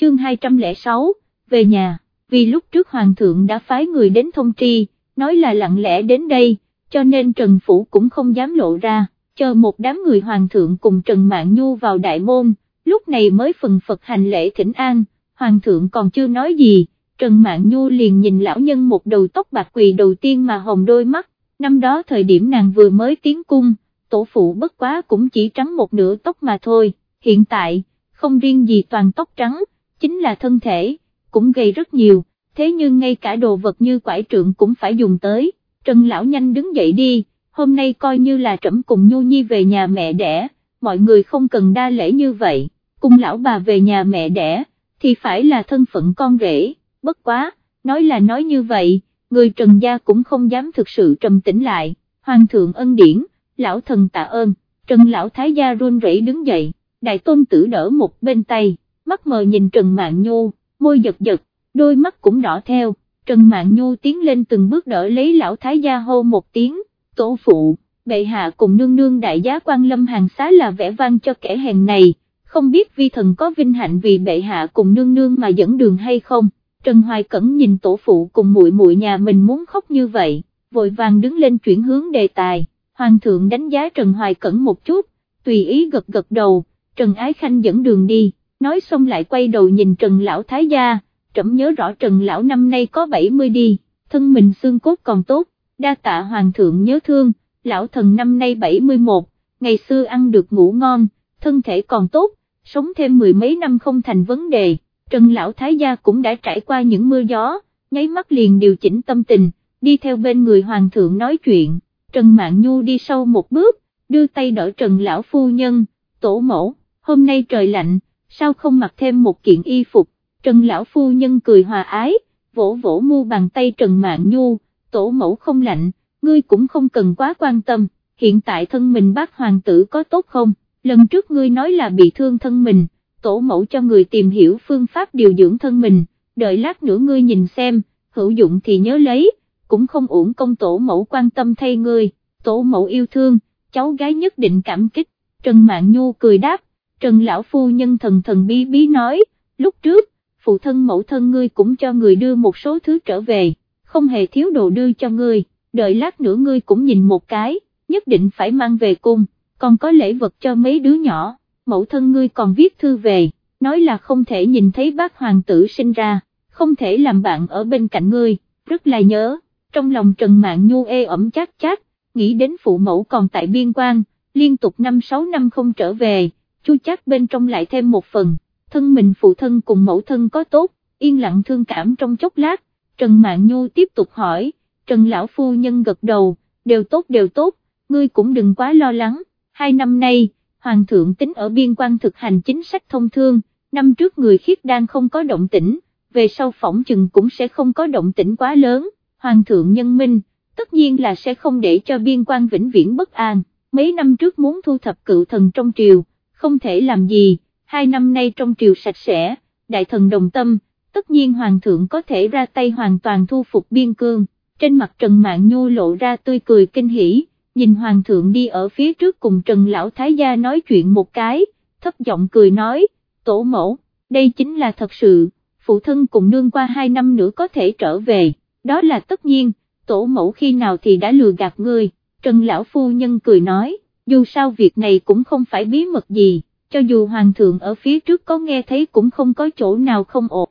chương 206, về nhà, vì lúc trước Hoàng thượng đã phái người đến thông tri, nói là lặng lẽ đến đây, cho nên Trần Phủ cũng không dám lộ ra, chờ một đám người Hoàng thượng cùng Trần Mạng Nhu vào đại môn, lúc này mới phần Phật hành lễ thỉnh an, Hoàng thượng còn chưa nói gì, Trần Mạng Nhu liền nhìn lão nhân một đầu tóc bạc quỳ đầu tiên mà hồng đôi mắt, năm đó thời điểm nàng vừa mới tiến cung, tổ phụ bất quá cũng chỉ trắng một nửa tóc mà thôi, hiện tại, không riêng gì toàn tóc trắng, chính là thân thể, cũng gầy rất nhiều, thế nhưng ngay cả đồ vật như quải trượng cũng phải dùng tới, Trần Lão nhanh đứng dậy đi, hôm nay coi như là trẫm cùng Nhu Nhi về nhà mẹ đẻ, mọi người không cần đa lễ như vậy, cùng lão bà về nhà mẹ đẻ, thì phải là thân phận con rể, bất quá, nói là nói như vậy, người Trần Gia cũng không dám thực sự trầm tĩnh lại, Hoàng thượng ân điển, lão thần tạ ơn, Trần Lão Thái Gia run rẩy đứng dậy, đại tôn tử đỡ một bên tay, mắt mờ nhìn Trần Mạn Nhu, môi giật giật, đôi mắt cũng đỏ theo, Trần Mạn Nhu tiến lên từng bước đỡ lấy Lão Thái Gia hô một tiếng, tổ phụ, bệ hạ cùng nương nương đại giá quan lâm hàng xá là vẻ vang cho kẻ hèn này, không biết vi thần có vinh hạnh vì bệ hạ cùng nương nương mà dẫn đường hay không. Trần Hoài Cẩn nhìn tổ phụ cùng muội muội nhà mình muốn khóc như vậy, vội vàng đứng lên chuyển hướng đề tài, Hoàng thượng đánh giá Trần Hoài Cẩn một chút, tùy ý gật gật đầu, Trần Ái Khanh dẫn đường đi, nói xong lại quay đầu nhìn Trần Lão Thái Gia, trẫm nhớ rõ Trần Lão năm nay có 70 đi, thân mình xương cốt còn tốt, đa tạ Hoàng thượng nhớ thương, Lão thần năm nay 71, ngày xưa ăn được ngủ ngon, thân thể còn tốt, sống thêm mười mấy năm không thành vấn đề. Trần Lão Thái Gia cũng đã trải qua những mưa gió, nháy mắt liền điều chỉnh tâm tình, đi theo bên người Hoàng thượng nói chuyện, Trần Mạn Nhu đi sau một bước, đưa tay đỡ Trần Lão Phu Nhân, tổ mẫu, hôm nay trời lạnh, sao không mặc thêm một kiện y phục, Trần Lão Phu Nhân cười hòa ái, vỗ vỗ mu bàn tay Trần Mạn Nhu, tổ mẫu không lạnh, ngươi cũng không cần quá quan tâm, hiện tại thân mình bác hoàng tử có tốt không, lần trước ngươi nói là bị thương thân mình tổ mẫu cho người tìm hiểu phương pháp điều dưỡng thân mình, đợi lát nữa ngươi nhìn xem, hữu dụng thì nhớ lấy, cũng không uổng công tổ mẫu quan tâm thay ngươi, tổ mẫu yêu thương, cháu gái nhất định cảm kích, Trần Mạn Nhu cười đáp, Trần Lão Phu Nhân thần thần bí bí nói, lúc trước, phụ thân mẫu thân ngươi cũng cho người đưa một số thứ trở về, không hề thiếu đồ đưa cho ngươi, đợi lát nữa ngươi cũng nhìn một cái, nhất định phải mang về cung, còn có lễ vật cho mấy đứa nhỏ mẫu thân ngươi còn viết thư về, nói là không thể nhìn thấy bác hoàng tử sinh ra, không thể làm bạn ở bên cạnh ngươi, rất là nhớ, trong lòng Trần Mạng Nhu ê ẩm chát chát, nghĩ đến phụ mẫu còn tại biên quan, liên tục 5-6 năm không trở về, chu chát bên trong lại thêm một phần, thân mình phụ thân cùng mẫu thân có tốt, yên lặng thương cảm trong chốc lát, Trần Mạng Nhu tiếp tục hỏi, Trần Lão Phu Nhân gật đầu, đều tốt đều tốt, ngươi cũng đừng quá lo lắng, hai năm nay, Hoàng thượng tính ở biên quan thực hành chính sách thông thương, năm trước người khiết đang không có động tĩnh, về sau phỏng chừng cũng sẽ không có động tĩnh quá lớn, Hoàng thượng nhân minh, tất nhiên là sẽ không để cho biên quan vĩnh viễn bất an, mấy năm trước muốn thu thập cựu thần trong triều, không thể làm gì, hai năm nay trong triều sạch sẽ, đại thần đồng tâm, tất nhiên Hoàng thượng có thể ra tay hoàn toàn thu phục biên cương, trên mặt Trần Mạng Nhu lộ ra tươi cười kinh hỉ nhìn hoàng thượng đi ở phía trước cùng Trần Lão Thái Gia nói chuyện một cái, thấp giọng cười nói, tổ mẫu, đây chính là thật sự, phụ thân cùng nương qua hai năm nữa có thể trở về, đó là tất nhiên, tổ mẫu khi nào thì đã lừa gạt ngươi, Trần Lão Phu Nhân cười nói, dù sao việc này cũng không phải bí mật gì, cho dù hoàng thượng ở phía trước có nghe thấy cũng không có chỗ nào không ổn.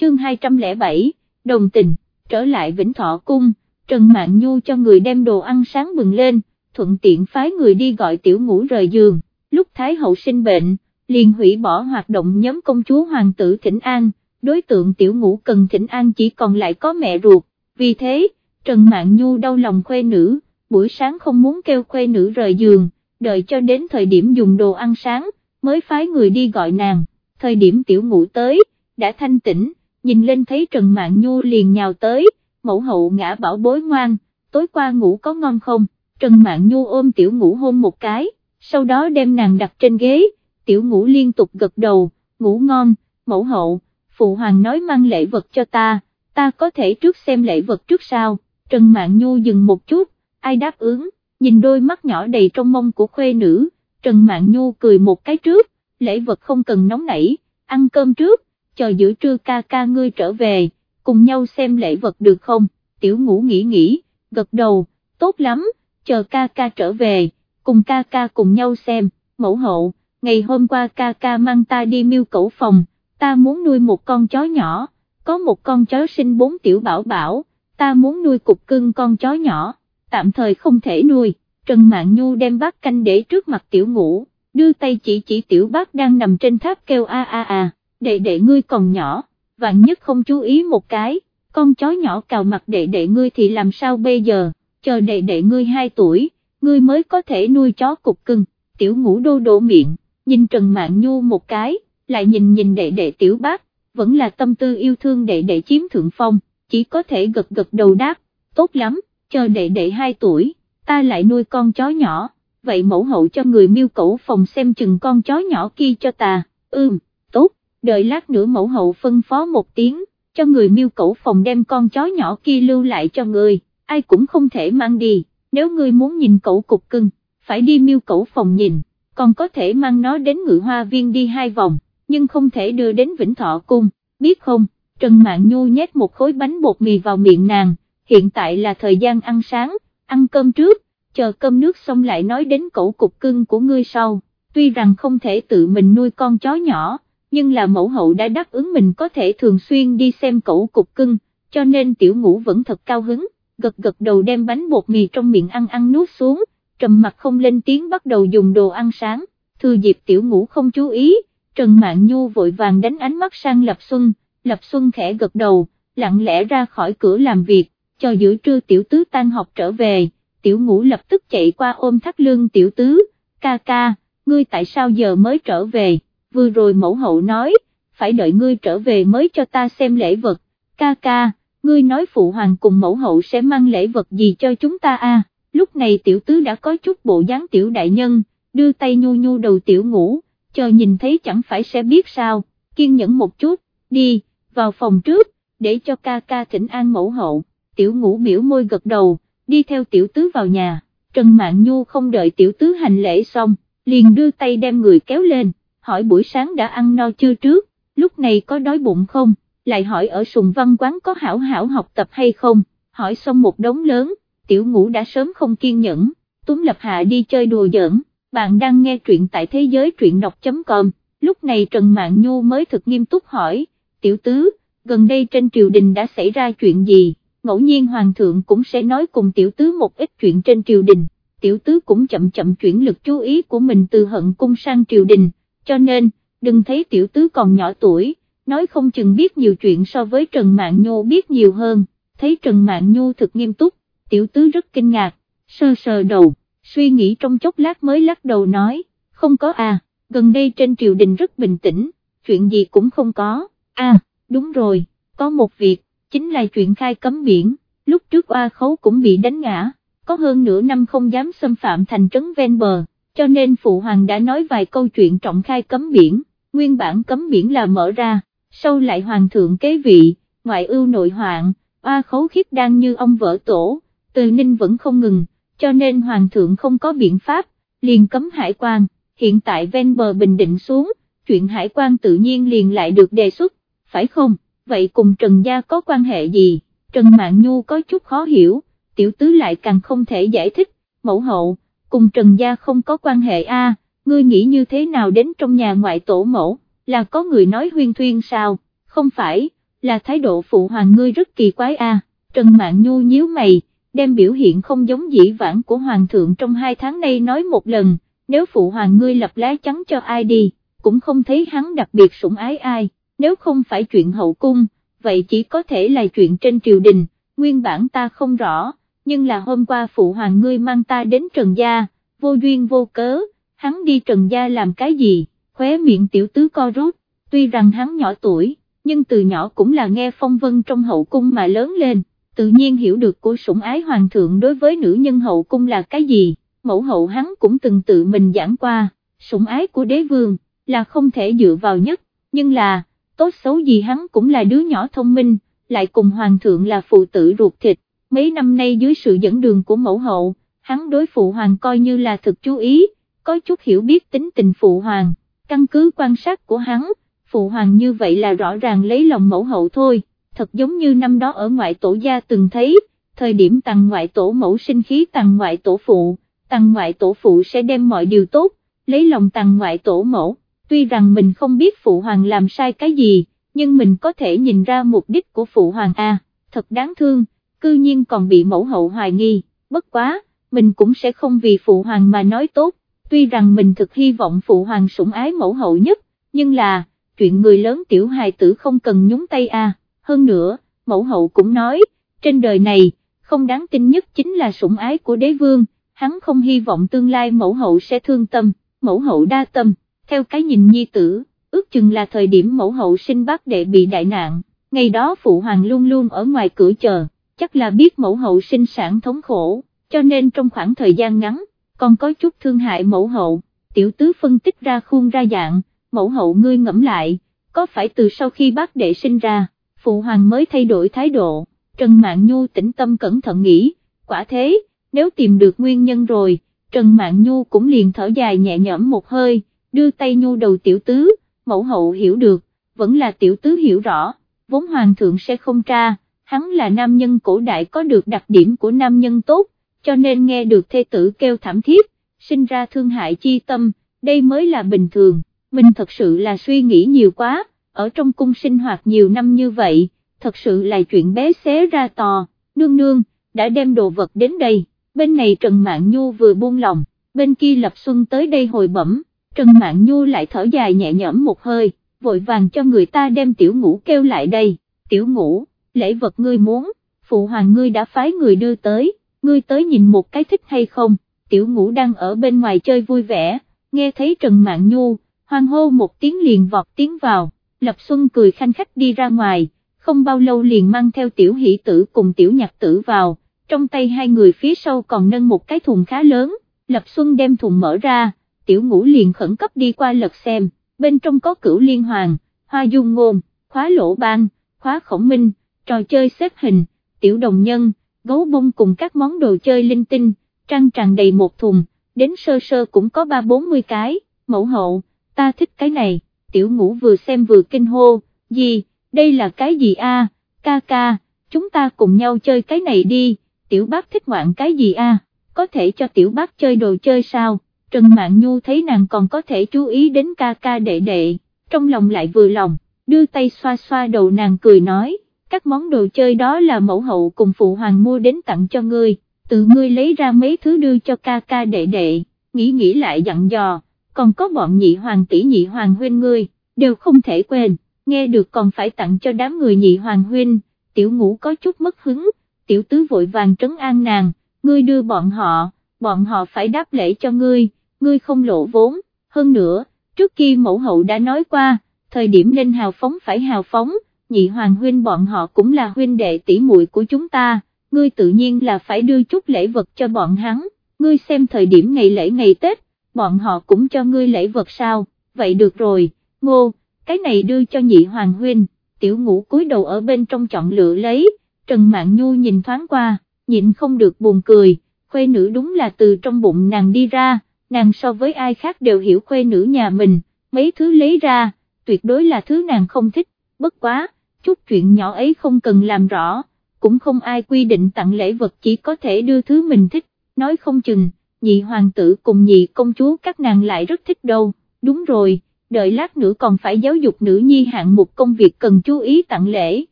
Chương 207, Đồng tình, trở lại Vĩnh Thọ Cung Trần Mạn Nhu cho người đem đồ ăn sáng bừng lên, thuận tiện phái người đi gọi tiểu ngũ rời giường, lúc Thái hậu sinh bệnh, liền hủy bỏ hoạt động nhóm công chúa hoàng tử Thịnh An, đối tượng tiểu ngũ cần Thịnh An chỉ còn lại có mẹ ruột, vì thế, Trần Mạn Nhu đau lòng khuê nữ, buổi sáng không muốn kêu khuê nữ rời giường, đợi cho đến thời điểm dùng đồ ăn sáng, mới phái người đi gọi nàng, thời điểm tiểu ngủ tới, đã thanh tĩnh, nhìn lên thấy Trần Mạn Nhu liền nhào tới, mẫu hậu ngã bảo bối ngoan, tối qua ngủ có ngon không, Trần Mạn Nhu ôm tiểu ngủ hôn một cái, sau đó đem nàng đặt trên ghế, tiểu ngủ liên tục gật đầu, ngủ ngon, mẫu hậu, phụ hoàng nói mang lễ vật cho ta, ta có thể trước xem lễ vật trước sao, Trần Mạn Nhu dừng một chút, ai đáp ứng, nhìn đôi mắt nhỏ đầy trong mông của khuê nữ, Trần Mạn Nhu cười một cái trước, lễ vật không cần nóng nảy, ăn cơm trước, chờ giữa trưa ca ca ngươi trở về, cùng nhau xem lễ vật được không, tiểu ngũ nghĩ nghĩ, gật đầu, tốt lắm, chờ ca ca trở về, cùng ca ca cùng nhau xem, mẫu hậu, ngày hôm qua ca ca mang ta đi miêu cẩu phòng, ta muốn nuôi một con chó nhỏ, có một con chó sinh bốn tiểu bảo bảo, ta muốn nuôi cục cưng con chó nhỏ, tạm thời không thể nuôi, Trần Mạn Nhu đem bát canh để trước mặt tiểu ngũ, đưa tay chỉ chỉ tiểu bác đang nằm trên tháp kêu a a a, đệ đệ ngươi còn nhỏ, vạn nhất không chú ý một cái, con chó nhỏ cào mặt đệ đệ ngươi thì làm sao bây giờ, chờ đệ đệ ngươi 2 tuổi, ngươi mới có thể nuôi chó cục cưng, tiểu ngũ đô đổ miệng, nhìn Trần Mạn Nhu một cái, lại nhìn nhìn đệ đệ tiểu bác, vẫn là tâm tư yêu thương đệ đệ chiếm thượng phong, chỉ có thể gật gật đầu đáp, tốt lắm, chờ đệ đệ 2 tuổi, ta lại nuôi con chó nhỏ, vậy mẫu hậu cho người miêu cẩu phòng xem chừng con chó nhỏ kia cho ta, ưm, tốt, đợi lát nữa mẫu hậu phân phó một tiếng, cho người miêu cẩu phòng đem con chó nhỏ kia lưu lại cho người, ai cũng không thể mang đi, nếu ngươi muốn nhìn cẩu cục cưng, phải đi miêu cẩu phòng nhìn, còn có thể mang nó đến ngự hoa viên đi hai vòng, nhưng không thể đưa đến Vĩnh Thọ Cung, biết không, Trần mạng Nhu nhét một khối bánh bột mì vào miệng nàng, hiện tại là thời gian ăn sáng, ăn cơm trước, chờ cơm nước xong lại nói đến cẩu cục cưng của ngươi sau, tuy rằng không thể tự mình nuôi con chó nhỏ, nhưng là mẫu hậu đã đáp ứng mình có thể thường xuyên đi xem cẩu cục cưng, cho nên tiểu ngũ vẫn thật cao hứng, gật gật đầu đem bánh bột mì trong miệng ăn ăn nuốt xuống, trầm mặt không lên tiếng bắt đầu dùng đồ ăn sáng, thừa dịp tiểu ngũ không chú ý, Trần Mạn Nhu vội vàng đánh ánh mắt sang Lập Xuân, Lập Xuân khẽ gật đầu, lặng lẽ ra khỏi cửa làm việc, cho giữa trưa tiểu tứ tan học trở về, tiểu ngũ lập tức chạy qua ôm thắt lưng tiểu tứ, ca ca, ngươi tại sao giờ mới trở về, vừa rồi mẫu hậu nói, phải đợi ngươi trở về mới cho ta xem lễ vật, ca ca, ngươi nói phụ hoàng cùng mẫu hậu sẽ mang lễ vật gì cho chúng ta a? lúc này tiểu tứ đã có chút bộ dáng tiểu đại nhân, đưa tay nhu nhu đầu tiểu ngũ, chờ nhìn thấy chẳng phải sẽ biết sao, kiên nhẫn một chút, đi, vào phòng trước, để cho ca ca thỉnh an mẫu hậu, tiểu ngũ biểu môi gật đầu, đi theo tiểu tứ vào nhà, Trần Mạn Nhu không đợi tiểu tứ hành lễ xong, liền đưa tay đem người kéo lên, hỏi buổi sáng đã ăn no chưa trước, lúc này có đói bụng không, lại hỏi ở sùng văn quán có hảo hảo học tập hay không, hỏi xong một đống lớn, tiểu ngũ đã sớm không kiên nhẫn, túm lập hạ đi chơi đùa giỡn, bạn đang nghe truyện tại thế giới truyện đọc.com, lúc này Trần Mạn Nhu mới thực nghiêm túc hỏi, tiểu tứ, gần đây trên triều đình đã xảy ra chuyện gì? Ngẫu nhiên hoàng thượng cũng sẽ nói cùng tiểu tứ một ít chuyện trên triều đình, tiểu tứ cũng chậm chậm chuyển lực chú ý của mình từ hận cung sang triều đình, cho nên, đừng thấy tiểu tứ còn nhỏ tuổi, nói không chừng biết nhiều chuyện so với Trần Mạn Nhô biết nhiều hơn, thấy Trần Mạn Nhô thực nghiêm túc, tiểu tứ rất kinh ngạc, sơ sờ đầu, suy nghĩ trong chốc lát mới lắc đầu nói, không có à, gần đây trên triều đình rất bình tĩnh, chuyện gì cũng không có, à, đúng rồi, có một việc, chính là chuyện khai cấm biển, lúc trước oa khấu cũng bị đánh ngã, có hơn nửa năm không dám xâm phạm thành trấn ven bờ, cho nên Phụ Hoàng đã nói vài câu chuyện trọng khai cấm biển, nguyên bản cấm biển là mở ra, sau lại Hoàng thượng kế vị, ngoại ưu nội hoạn, oa khấu khiết đang như ông vỡ tổ, từ ninh vẫn không ngừng, cho nên Hoàng thượng không có biện pháp, liền cấm hải quan, hiện tại ven bờ bình định xuống, chuyện hải quan tự nhiên liền lại được đề xuất, phải không? Vậy cùng Trần Gia có quan hệ gì, Trần Mạn Nhu có chút khó hiểu, tiểu tứ lại càng không thể giải thích, mẫu hậu, cùng Trần Gia không có quan hệ a, ngươi nghĩ như thế nào đến trong nhà ngoại tổ mẫu, là có người nói huyên thuyên sao, không phải, là thái độ phụ hoàng ngươi rất kỳ quái a. Trần Mạn Nhu nhíu mày, đem biểu hiện không giống dĩ vãng của hoàng thượng trong hai tháng nay nói một lần, nếu phụ hoàng ngươi lập lá trắng cho ai đi, cũng không thấy hắn đặc biệt sủng ái ai nếu không phải chuyện hậu cung, vậy chỉ có thể là chuyện trên triều đình, nguyên bản ta không rõ, nhưng là hôm qua phụ hoàng ngươi mang ta đến Trần Gia, vô duyên vô cớ, hắn đi Trần Gia làm cái gì, khóe miệng tiểu tứ co rút, tuy rằng hắn nhỏ tuổi, nhưng từ nhỏ cũng là nghe phong vân trong hậu cung mà lớn lên, tự nhiên hiểu được của sủng ái hoàng thượng đối với nữ nhân hậu cung là cái gì, mẫu hậu hắn cũng từng tự mình giảng qua, sủng ái của đế vương, là không thể dựa vào nhất, nhưng là, tốt xấu gì hắn cũng là đứa nhỏ thông minh, lại cùng hoàng thượng là phụ tử ruột thịt, mấy năm nay dưới sự dẫn đường của mẫu hậu, hắn đối phụ hoàng coi như là thực chú ý, có chút hiểu biết tính tình phụ hoàng, căn cứ quan sát của hắn, phụ hoàng như vậy là rõ ràng lấy lòng mẫu hậu thôi, thật giống như năm đó ở ngoại tổ gia từng thấy, thời điểm tặng ngoại tổ mẫu sinh khí tặng ngoại tổ phụ, tặng ngoại tổ phụ sẽ đem mọi điều tốt, lấy lòng tặng ngoại tổ mẫu, tuy rằng mình không biết phụ hoàng làm sai cái gì, nhưng mình có thể nhìn ra mục đích của phụ hoàng A, thật đáng thương, cư nhiên còn bị mẫu hậu hoài nghi, bất quá, mình cũng sẽ không vì phụ hoàng mà nói tốt, tuy rằng mình thực hy vọng phụ hoàng sủng ái mẫu hậu nhất, nhưng là, chuyện người lớn tiểu hài tử không cần nhúng tay A, hơn nữa, mẫu hậu cũng nói, trên đời này, không đáng tin nhất chính là sủng ái của đế vương, hắn không hy vọng tương lai mẫu hậu sẽ thương tâm, mẫu hậu đa tâm, theo cái nhìn nhi tử, ước chừng là thời điểm mẫu hậu sinh bác đệ bị đại nạn, ngày đó phụ hoàng luôn luôn ở ngoài cửa chờ, chắc là biết mẫu hậu sinh sản thống khổ, cho nên trong khoảng thời gian ngắn, còn có chút thương hại mẫu hậu, tiểu tứ phân tích ra khuôn ra dạng, mẫu hậu ngươi ngẫm lại, có phải từ sau khi bác đệ sinh ra, phụ hoàng mới thay đổi thái độ, Trần mạng Nhu tĩnh tâm cẩn thận nghĩ, quả thế, nếu tìm được nguyên nhân rồi, Trần mạng Nhu cũng liền thở dài nhẹ nhõm một hơi, đưa tay Nhu đầu tiểu tứ, mẫu hậu hiểu được, vẫn là tiểu tứ hiểu rõ, vốn hoàng thượng sẽ không tra, hắn là nam nhân cổ đại có được đặc điểm của nam nhân tốt, cho nên nghe được thê tử kêu thảm thiết, sinh ra thương hại chi tâm, đây mới là bình thường, mình thật sự là suy nghĩ nhiều quá, ở trong cung sinh hoạt nhiều năm như vậy, thật sự là chuyện bé xé ra to, nương nương, đã đem đồ vật đến đây, bên này Trần mạng Nhu vừa buông lòng, bên kia Lập Xuân tới đây hồi bẩm, Trần Mạn Nhu lại thở dài nhẹ nhõm một hơi, vội vàng cho người ta đem tiểu ngũ kêu lại đây, tiểu ngũ, lễ vật ngươi muốn, phụ hoàng ngươi đã phái người đưa tới, ngươi tới nhìn một cái thích hay không, tiểu ngũ đang ở bên ngoài chơi vui vẻ, nghe thấy Trần Mạn Nhu, hoang hô một tiếng liền vọt tiếng vào, Lập Xuân cười khanh khách đi ra ngoài, không bao lâu liền mang theo tiểu hỷ tử cùng tiểu nhạc tử vào, trong tay hai người phía sau còn nâng một cái thùng khá lớn, Lập Xuân đem thùng mở ra, tiểu ngũ liền khẩn cấp đi qua lật xem, bên trong có cửu liên hoàng, hoa dung ngôn, khóa lỗ ban, khóa khổng minh, trò chơi xếp hình, tiểu đồng nhân, gấu bông cùng các món đồ chơi linh tinh, trăng tràn đầy một thùng, đến sơ sơ cũng có ba bốn mươi cái, mẫu hậu, ta thích cái này, tiểu ngũ vừa xem vừa kinh hô, gì, đây là cái gì a? ca ca, chúng ta cùng nhau chơi cái này đi, tiểu bác thích ngoạn cái gì a? có thể cho tiểu bác chơi đồ chơi sao, Trần Mạn Nhu thấy nàng còn có thể chú ý đến ca ca đệ đệ, trong lòng lại vừa lòng, đưa tay xoa xoa đầu nàng cười nói, các món đồ chơi đó là mẫu hậu cùng phụ hoàng mua đến tặng cho ngươi, tự ngươi lấy ra mấy thứ đưa cho ca ca đệ đệ, nghĩ nghĩ lại dặn dò, còn có bọn nhị hoàng tỷ nhị hoàng huynh ngươi, đều không thể quên, nghe được còn phải tặng cho đám người nhị hoàng huynh, tiểu ngũ có chút mất hứng, tiểu tứ vội vàng trấn an nàng, ngươi đưa bọn họ, bọn họ phải đáp lễ cho ngươi, ngươi không lộ vốn, hơn nữa, trước khi mẫu hậu đã nói qua, thời điểm nên hào phóng phải hào phóng, nhị hoàng huynh bọn họ cũng là huynh đệ tỷ muội của chúng ta, ngươi tự nhiên là phải đưa chút lễ vật cho bọn hắn, ngươi xem thời điểm ngày lễ ngày Tết, bọn họ cũng cho ngươi lễ vật sao, vậy được rồi, ngô, cái này đưa cho nhị hoàng huynh, tiểu ngũ cúi đầu ở bên trong chọn lựa lấy, Trần mạng Nhu nhìn thoáng qua, nhịn không được buồn cười, khuê nữ đúng là từ trong bụng nàng đi ra, nàng so với ai khác đều hiểu khuê nữ nhà mình, mấy thứ lấy ra, tuyệt đối là thứ nàng không thích, bất quá, chút chuyện nhỏ ấy không cần làm rõ, cũng không ai quy định tặng lễ vật chỉ có thể đưa thứ mình thích, nói không chừng, nhị hoàng tử cùng nhị công chúa các nàng lại rất thích đâu, đúng rồi, đợi lát nữa còn phải giáo dục nữ nhi hạng một công việc cần chú ý tặng lễ,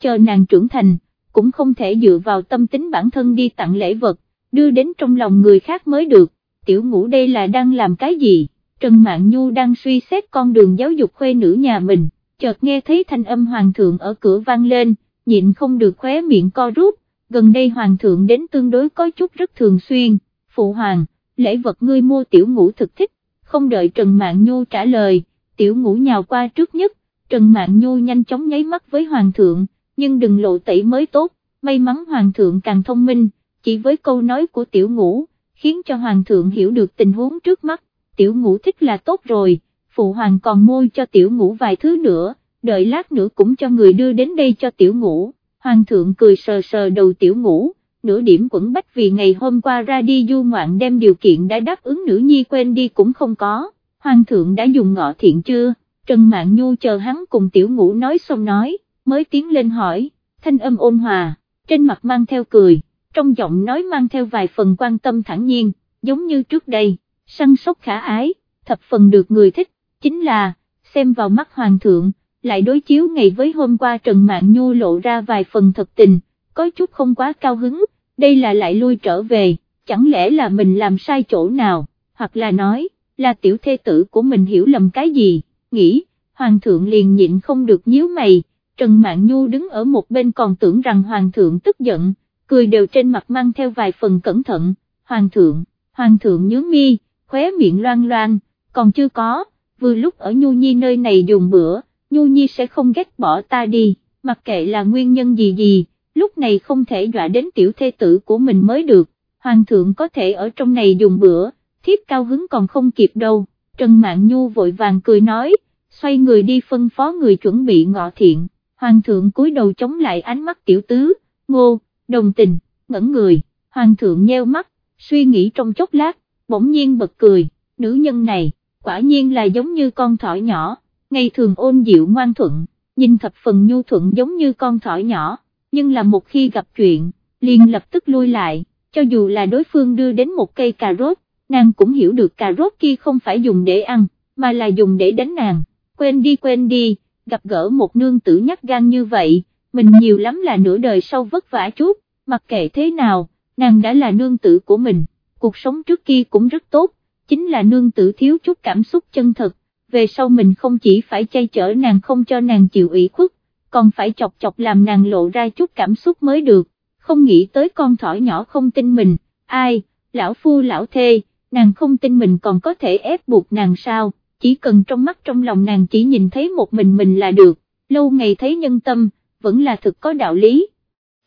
chờ nàng trưởng thành, cũng không thể dựa vào tâm tính bản thân đi tặng lễ vật, đưa đến trong lòng người khác mới được, tiểu ngũ đây là đang làm cái gì, Trần Mạn Nhu đang suy xét con đường giáo dục khuê nữ nhà mình, chợt nghe thấy thanh âm hoàng thượng ở cửa vang lên, nhịn không được khóe miệng co rút, gần đây hoàng thượng đến tương đối có chút rất thường xuyên, phụ hoàng, lễ vật ngươi mua tiểu ngũ thực thích, không đợi Trần Mạn Nhu trả lời, tiểu ngũ nhào qua trước nhất, Trần Mạn Nhu nhanh chóng nháy mắt với hoàng thượng, nhưng đừng lộ tẩy mới tốt, may mắn hoàng thượng càng thông minh, chỉ với câu nói của tiểu ngũ, khiến cho hoàng thượng hiểu được tình huống trước mắt, tiểu ngũ thích là tốt rồi, phụ hoàng còn môi cho tiểu ngũ vài thứ nữa, đợi lát nữa cũng cho người đưa đến đây cho tiểu ngũ, hoàng thượng cười sờ sờ đầu tiểu ngũ, nửa điểm quẩn bách vì ngày hôm qua ra đi du ngoạn đem điều kiện đã đáp ứng nữ nhi quên đi cũng không có, hoàng thượng đã dùng ngọ thiện chưa, Trần mạng Nhu chờ hắn cùng tiểu ngũ nói xong nói, mới tiến lên hỏi, thanh âm ôn hòa, trên mặt mang theo cười, trong giọng nói mang theo vài phần quan tâm thẳng nhiên, giống như trước đây, săn sóc khả ái, thập phần được người thích, chính là, xem vào mắt hoàng thượng, lại đối chiếu ngày với hôm qua Trần Mạn Nhu lộ ra vài phần thật tình, có chút không quá cao hứng, đây là lại lui trở về, chẳng lẽ là mình làm sai chỗ nào, hoặc là nói, là tiểu thê tử của mình hiểu lầm cái gì, nghĩ, hoàng thượng liền nhịn không được nhíu mày, Trần Mạn Nhu đứng ở một bên còn tưởng rằng hoàng thượng tức giận, cười đều trên mặt mang theo vài phần cẩn thận, hoàng thượng, hoàng thượng nhớ mi, khóe miệng loan loan, còn chưa có, vừa lúc ở Nhu Nhi nơi này dùng bữa, Nhu Nhi sẽ không ghét bỏ ta đi, mặc kệ là nguyên nhân gì gì, lúc này không thể dọa đến tiểu thê tử của mình mới được, hoàng thượng có thể ở trong này dùng bữa, thiếp cao hứng còn không kịp đâu, Trần mạng Nhu vội vàng cười nói, xoay người đi phân phó người chuẩn bị ngọ thiện, hoàng thượng cúi đầu chống lại ánh mắt tiểu tứ, ngô, đồng tình, ngẩn người, hoàng thượng nheo mắt, suy nghĩ trong chốc lát, bỗng nhiên bật cười, nữ nhân này, quả nhiên là giống như con thỏ nhỏ, ngày thường ôn dịu ngoan thuận, nhìn thập phần nhu thuận giống như con thỏ nhỏ, nhưng là một khi gặp chuyện, liền lập tức lui lại, cho dù là đối phương đưa đến một cây cà rốt, nàng cũng hiểu được cà rốt kia không phải dùng để ăn, mà là dùng để đánh nàng, quên đi quên đi, gặp gỡ một nương tử nhắc gan như vậy, mình nhiều lắm là nửa đời sau vất vả chút, mặc kệ thế nào, nàng đã là nương tử của mình, cuộc sống trước kia cũng rất tốt, chính là nương tử thiếu chút cảm xúc chân thật, về sau mình không chỉ phải chay chở nàng không cho nàng chịu ủy khuất, còn phải chọc chọc làm nàng lộ ra chút cảm xúc mới được, không nghĩ tới con thỏ nhỏ không tin mình, ai, lão phu lão thê, nàng không tin mình còn có thể ép buộc nàng sao, chỉ cần trong mắt trong lòng nàng chỉ nhìn thấy một mình mình là được, lâu ngày thấy nhân tâm, vẫn là thực có đạo lý.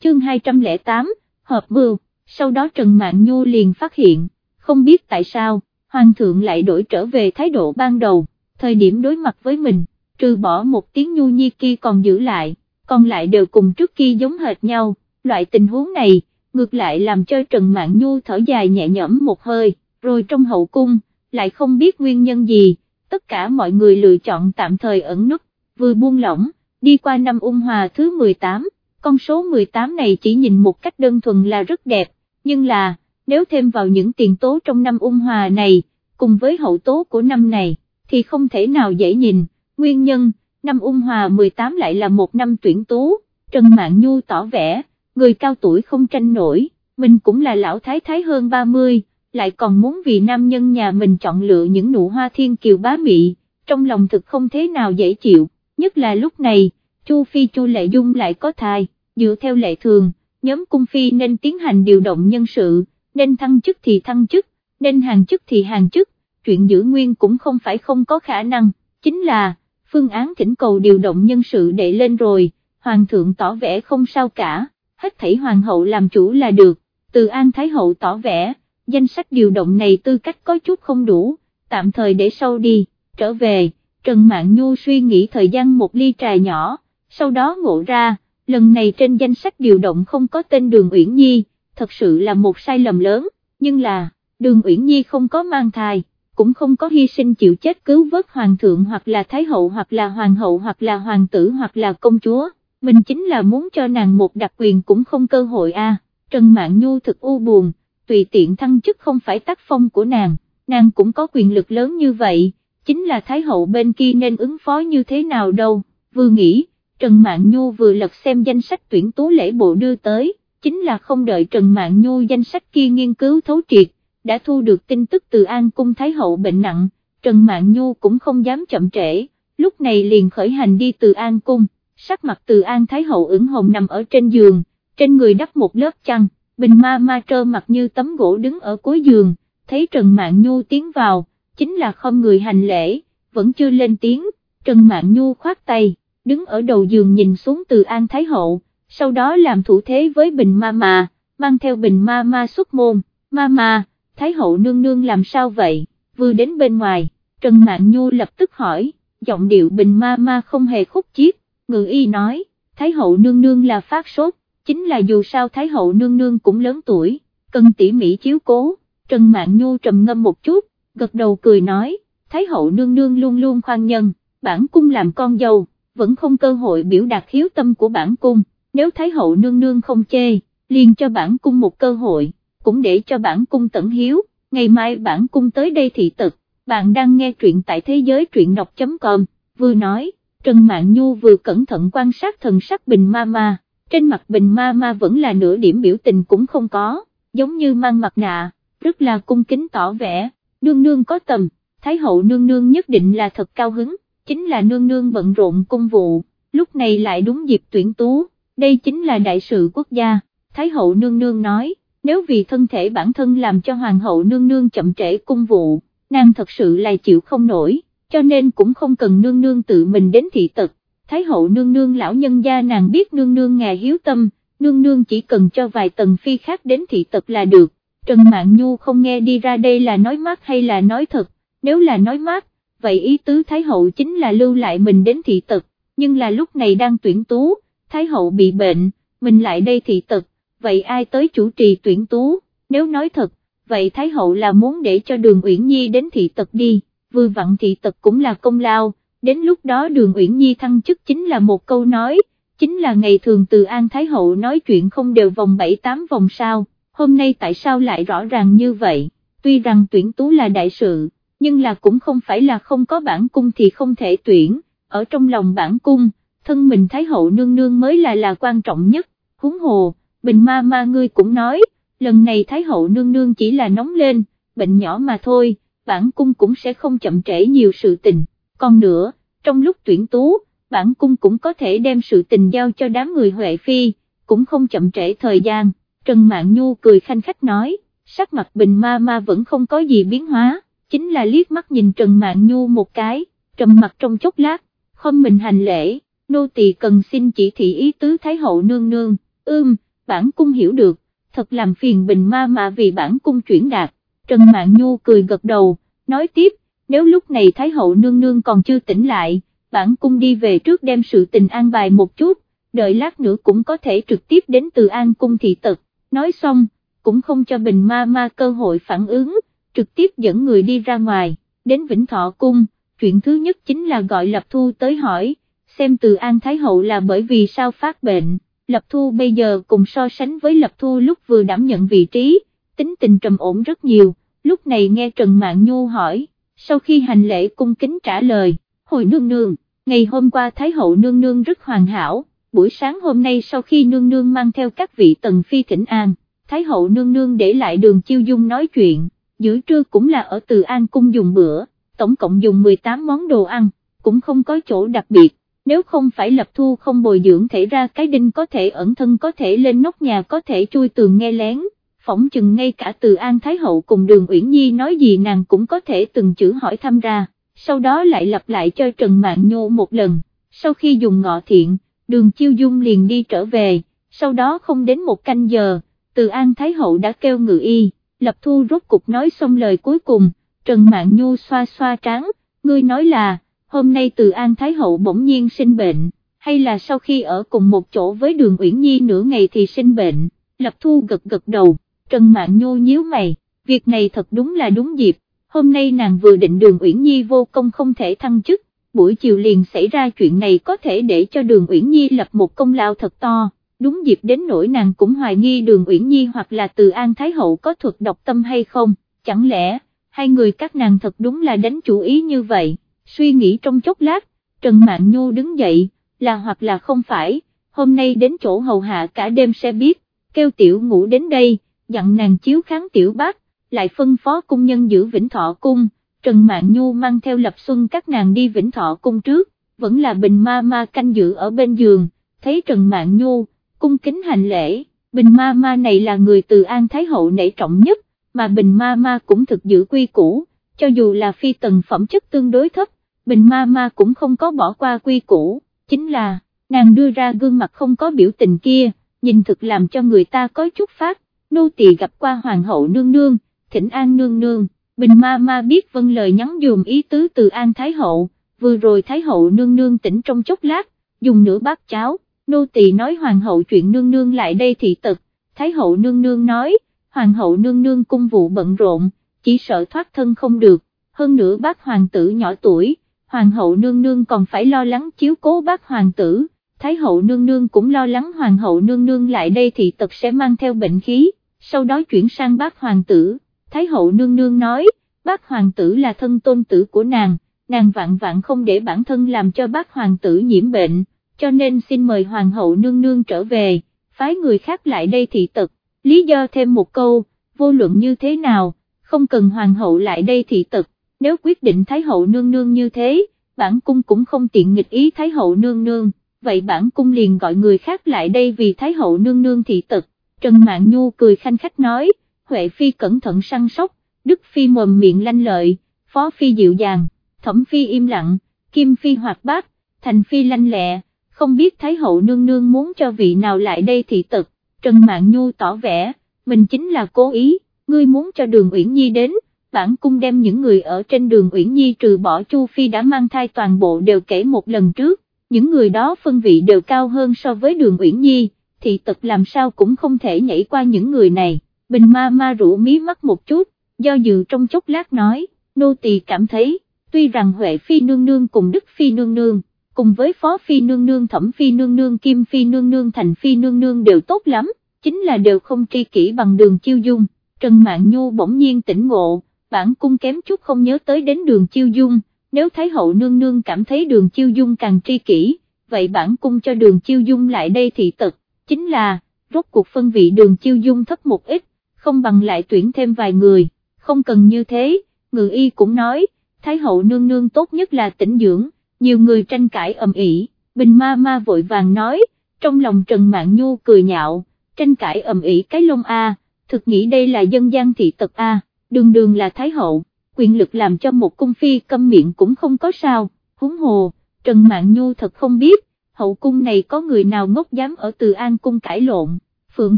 Chương 208, Hợp mưu, sau đó Trần Mạn Nhu liền phát hiện, không biết tại sao, Hoàng thượng lại đổi trở về thái độ ban đầu, thời điểm đối mặt với mình, trừ bỏ một tiếng Nhu Nhi kia còn giữ lại, còn lại đều cùng trước kia giống hệt nhau, loại tình huống này, ngược lại làm cho Trần Mạn Nhu thở dài nhẹ nhõm một hơi, rồi trong hậu cung, lại không biết nguyên nhân gì, tất cả mọi người lựa chọn tạm thời ẩn nút, vừa buông lỏng, đi qua năm ung hòa thứ 18, con số 18 này chỉ nhìn một cách đơn thuần là rất đẹp, nhưng là, nếu thêm vào những tiền tố trong năm ung hòa này, cùng với hậu tố của năm này, thì không thể nào dễ nhìn, nguyên nhân, năm ung hòa 18 lại là một năm tuyển tú, Trần mạng Nhu tỏ vẻ, người cao tuổi không tranh nổi, mình cũng là lão thái thái hơn 30, lại còn muốn vì nam nhân nhà mình chọn lựa những nụ hoa thiên kiều bá mị, trong lòng thực không thế nào dễ chịu, nhất là lúc này, Chu Phi Chu Lệ Dung lại có thai, dựa theo lệ thường, nhóm cung phi nên tiến hành điều động nhân sự, nên thăng chức thì thăng chức, nên hàng chức thì hàng chức, chuyện giữ nguyên cũng không phải không có khả năng, chính là, phương án thỉnh cầu điều động nhân sự đệ lên rồi, hoàng thượng tỏ vẻ không sao cả, hết thảy hoàng hậu làm chủ là được, từ an thái hậu tỏ vẻ, danh sách điều động này tư cách có chút không đủ, tạm thời để sau đi, trở về, Trần Mạn Nhu suy nghĩ thời gian một ly trà nhỏ, sau đó ngộ ra, lần này trên danh sách điều động không có tên Đường Uyển Nhi, thật sự là một sai lầm lớn, nhưng là, Đường Uyển Nhi không có mang thai, cũng không có hy sinh chịu chết cứu vớt hoàng thượng hoặc là thái hậu hoặc là hoàng hậu hoặc là hoàng tử hoặc là công chúa, mình chính là muốn cho nàng một đặc quyền cũng không cơ hội a. Trần Mạn Nhu thực u buồn, tùy tiện thăng chức không phải tác phong của nàng, nàng cũng có quyền lực lớn như vậy, chính là Thái hậu bên kia nên ứng phó như thế nào đâu, vừa nghĩ, Trần mạng Nhu vừa lật xem danh sách tuyển tú lễ bộ đưa tới, chính là không đợi Trần mạng Nhu danh sách kia nghiên cứu thấu triệt, đã thu được tin tức từ An Cung Thái hậu bệnh nặng, Trần mạng Nhu cũng không dám chậm trễ, lúc này liền khởi hành đi từ An Cung, sắc mặt từ An Thái hậu ửng hồng nằm ở trên giường, trên người đắp một lớp chăn Bình ma ma trơ mặt như tấm gỗ đứng ở cuối giường, thấy Trần mạng Nhu tiến vào, chính là không người hành lễ, vẫn chưa lên tiếng, Trần Mạn Nhu khoát tay, đứng ở đầu giường nhìn xuống từ An Thái Hậu, sau đó làm thủ thế với Bình ma ma, mang theo Bình ma ma xuất môn, ma ma, Thái Hậu nương nương làm sao vậy, vừa đến bên ngoài, Trần Mạn Nhu lập tức hỏi, giọng điệu Bình ma ma không hề khúc chiết, ngự y nói, Thái Hậu nương nương là phát sốt, chính là dù sao Thái hậu nương nương cũng lớn tuổi, cần tỉ mỉ chiếu cố, Trần Mạn Nhu trầm ngâm một chút, gật đầu cười nói, Thái hậu nương nương luôn luôn khoan nhân, bản cung làm con dâu, vẫn không cơ hội biểu đạt hiếu tâm của bản cung, nếu Thái hậu nương nương không chê, liền cho bản cung một cơ hội, cũng để cho bản cung tận hiếu, ngày mai bản cung tới đây thị tật, bạn đang nghe truyện tại thế giới truyện đọc.com, vừa nói, Trần Mạn Nhu vừa cẩn thận quan sát thần sắc Bình Ma Ma, trên mặt Bình Ma Ma vẫn là nửa điểm biểu tình cũng không có, giống như mang mặt nạ, rất là cung kính tỏ vẻ, nương nương có tầm, Thái hậu nương nương nhất định là thật cao hứng, chính là nương nương bận rộn công vụ, lúc này lại đúng dịp tuyển tú, đây chính là đại sự quốc gia, Thái hậu nương nương nói, nếu vì thân thể bản thân làm cho hoàng hậu nương nương chậm trễ cung vụ, nàng thật sự là chịu không nổi, cho nên cũng không cần nương nương tự mình đến thị tật, Thái hậu nương nương lão nhân gia nàng biết nương nương ngài hiếu tâm, nương nương chỉ cần cho vài tầng phi khác đến thị tật là được, Trần Mạn Nhu không nghe đi ra đây là nói mát hay là nói thật, nếu là nói mát, vậy ý tứ Thái hậu chính là lưu lại mình đến thị tật, nhưng là lúc này đang tuyển tú, Thái hậu bị bệnh, mình lại đây thị tật, vậy ai tới chủ trì tuyển tú, nếu nói thật, vậy Thái hậu là muốn để cho đường Uyển Nhi đến thị tật đi, vừa vặn thị tật cũng là công lao, đến lúc đó đường Uyển Nhi thăng chức chính là một câu nói, chính là ngày thường từ An Thái hậu nói chuyện không đều vòng 7-8 vòng sao, hôm nay tại sao lại rõ ràng như vậy, tuy rằng tuyển tú là đại sự nhưng là cũng không phải là không có bản cung thì không thể tuyển, ở trong lòng bản cung, thân mình Thái hậu nương nương mới là là quan trọng nhất, huống hồ, bình ma ma ngươi cũng nói, lần này Thái hậu nương nương chỉ là nóng lên, bệnh nhỏ mà thôi, bản cung cũng sẽ không chậm trễ nhiều sự tình, còn nữa, trong lúc tuyển tú, bản cung cũng có thể đem sự tình giao cho đám người Huệ Phi, cũng không chậm trễ thời gian, Trần Mạn Nhu cười khanh khách nói, sắc mặt bình ma ma vẫn không có gì biến hóa chính là liếc mắt nhìn Trần Mạn Nhu một cái, trầm mặt trong chốc lát, không mình hành lễ, nô tỳ cần xin chỉ thị ý tứ Thái hậu nương nương, ưm, bản cung hiểu được, thật làm phiền bình ma Ma vì bản cung chuyển đạt, Trần Mạn Nhu cười gật đầu, nói tiếp, nếu lúc này Thái hậu nương nương còn chưa tỉnh lại, bản cung đi về trước đem sự tình an bài một chút, đợi lát nữa cũng có thể trực tiếp đến từ an cung thị tật, nói xong, cũng không cho bình ma ma cơ hội phản ứng, trực tiếp dẫn người đi ra ngoài, đến Vĩnh Thọ Cung, chuyện thứ nhất chính là gọi Lập Thu tới hỏi, xem từ An Thái Hậu là bởi vì sao phát bệnh, Lập Thu bây giờ cùng so sánh với Lập Thu lúc vừa đảm nhận vị trí, tính tình trầm ổn rất nhiều, lúc này nghe Trần Mạn Nhu hỏi, sau khi hành lễ cung kính trả lời, hồi nương nương, ngày hôm qua Thái Hậu nương nương rất hoàn hảo, buổi sáng hôm nay sau khi nương nương mang theo các vị tần phi thỉnh an, Thái Hậu nương nương để lại đường chiêu dung nói chuyện giữa trưa cũng là ở Từ An Cung dùng bữa, tổng cộng dùng 18 món đồ ăn, cũng không có chỗ đặc biệt, nếu không phải lập thu không bồi dưỡng thể ra cái đinh có thể ẩn thân có thể lên nóc nhà có thể chui tường nghe lén, phỏng chừng ngay cả Từ An Thái Hậu cùng đường Uyển Nhi nói gì nàng cũng có thể từng chữ hỏi thăm ra, sau đó lại lặp lại cho Trần Mạn Nhô một lần, sau khi dùng ngọ thiện, đường Chiêu Dung liền đi trở về, sau đó không đến một canh giờ, Từ An Thái Hậu đã kêu ngự y Lập Thu rốt cục nói xong lời cuối cùng, Trần Mạn Nhu xoa xoa trán, ngươi nói là, hôm nay từ An Thái Hậu bỗng nhiên sinh bệnh, hay là sau khi ở cùng một chỗ với đường Uyển Nhi nửa ngày thì sinh bệnh, Lập Thu gật gật đầu, Trần Mạn Nhu nhíu mày, việc này thật đúng là đúng dịp, hôm nay nàng vừa định đường Uyển Nhi vô công không thể thăng chức, buổi chiều liền xảy ra chuyện này có thể để cho đường Uyển Nhi lập một công lao thật to. Đúng dịp đến nỗi nàng cũng hoài nghi đường Uyển Nhi hoặc là từ An Thái Hậu có thuật độc tâm hay không, chẳng lẽ, hai người các nàng thật đúng là đánh chủ ý như vậy, suy nghĩ trong chốc lát, Trần Mạn Nhu đứng dậy, là hoặc là không phải, hôm nay đến chỗ hầu hạ cả đêm sẽ biết, kêu tiểu ngủ đến đây, dặn nàng chiếu kháng tiểu bác, lại phân phó cung nhân giữ Vĩnh Thọ Cung, Trần Mạn Nhu mang theo Lập Xuân các nàng đi Vĩnh Thọ Cung trước, vẫn là bình ma ma canh giữ ở bên giường, thấy Trần Mạn Nhu, cung kính hành lễ, bình ma ma này là người từ An Thái Hậu nể trọng nhất, mà bình ma ma cũng thực giữ quy củ, cho dù là phi tần phẩm chất tương đối thấp, bình ma ma cũng không có bỏ qua quy củ, chính là, nàng đưa ra gương mặt không có biểu tình kia, nhìn thực làm cho người ta có chút phát, nô tỳ gặp qua hoàng hậu nương nương, thỉnh an nương nương, bình ma ma biết vân lời nhắn dùm ý tứ từ an thái hậu, vừa rồi thái hậu nương nương tỉnh trong chốc lát, dùng nửa bát cháo, nô tỳ nói hoàng hậu chuyện nương nương lại đây thị tật, thái hậu nương nương nói, hoàng hậu nương nương cung vụ bận rộn, chỉ sợ thoát thân không được, hơn nữa bác hoàng tử nhỏ tuổi, hoàng hậu nương nương còn phải lo lắng chiếu cố bác hoàng tử, thái hậu nương nương cũng lo lắng hoàng hậu nương nương lại đây thị tật sẽ mang theo bệnh khí, sau đó chuyển sang bác hoàng tử, thái hậu nương nương nói, bác hoàng tử là thân tôn tử của nàng, nàng vạn vạn không để bản thân làm cho bác hoàng tử nhiễm bệnh, cho nên xin mời hoàng hậu nương nương trở về, phái người khác lại đây thị tật, lý do thêm một câu, vô luận như thế nào, không cần hoàng hậu lại đây thị tật, nếu quyết định thái hậu nương nương như thế, bản cung cũng không tiện nghịch ý thái hậu nương nương, vậy bản cung liền gọi người khác lại đây vì thái hậu nương nương thị tật, Trần Mạn Nhu cười khanh khách nói, Huệ Phi cẩn thận săn sóc, Đức Phi mồm miệng lanh lợi, Phó Phi dịu dàng, Thẩm Phi im lặng, Kim Phi hoạt bát, Thành Phi lanh lẹ, không biết Thái hậu nương nương muốn cho vị nào lại đây thị tật, Trần Mạn Nhu tỏ vẻ, mình chính là cố ý, ngươi muốn cho đường Uyển Nhi đến, bản cung đem những người ở trên đường Uyển Nhi trừ bỏ Chu Phi đã mang thai toàn bộ đều kể một lần trước, những người đó phân vị đều cao hơn so với đường Uyển Nhi, thì tật làm sao cũng không thể nhảy qua những người này, bình ma ma rủ mí mắt một chút, do dự trong chốc lát nói, nô tỳ cảm thấy, tuy rằng Huệ Phi nương nương cùng Đức Phi nương nương, cùng với Phó Phi nương nương Thẩm Phi nương nương Kim Phi nương nương Thành Phi nương nương đều tốt lắm, chính là đều không tri kỷ bằng đường chiêu dung, Trần Mạn Nhu bỗng nhiên tỉnh ngộ, bản cung kém chút không nhớ tới đến đường chiêu dung, nếu Thái hậu nương nương cảm thấy đường chiêu dung càng tri kỷ, vậy bản cung cho đường chiêu dung lại đây thì tật, chính là, rốt cuộc phân vị đường chiêu dung thấp một ít, không bằng lại tuyển thêm vài người, không cần như thế, ngự y cũng nói, Thái hậu nương nương tốt nhất là tĩnh dưỡng, nhiều người tranh cãi ầm ĩ, Bình ma ma vội vàng nói, trong lòng Trần Mạn Nhu cười nhạo, tranh cãi ầm ĩ cái lông A, thực nghĩ đây là dân gian thị tật A, đường đường là Thái hậu, quyền lực làm cho một cung phi câm miệng cũng không có sao, huống hồ, Trần Mạn Nhu thật không biết, hậu cung này có người nào ngốc dám ở Từ An cung cãi lộn, phượng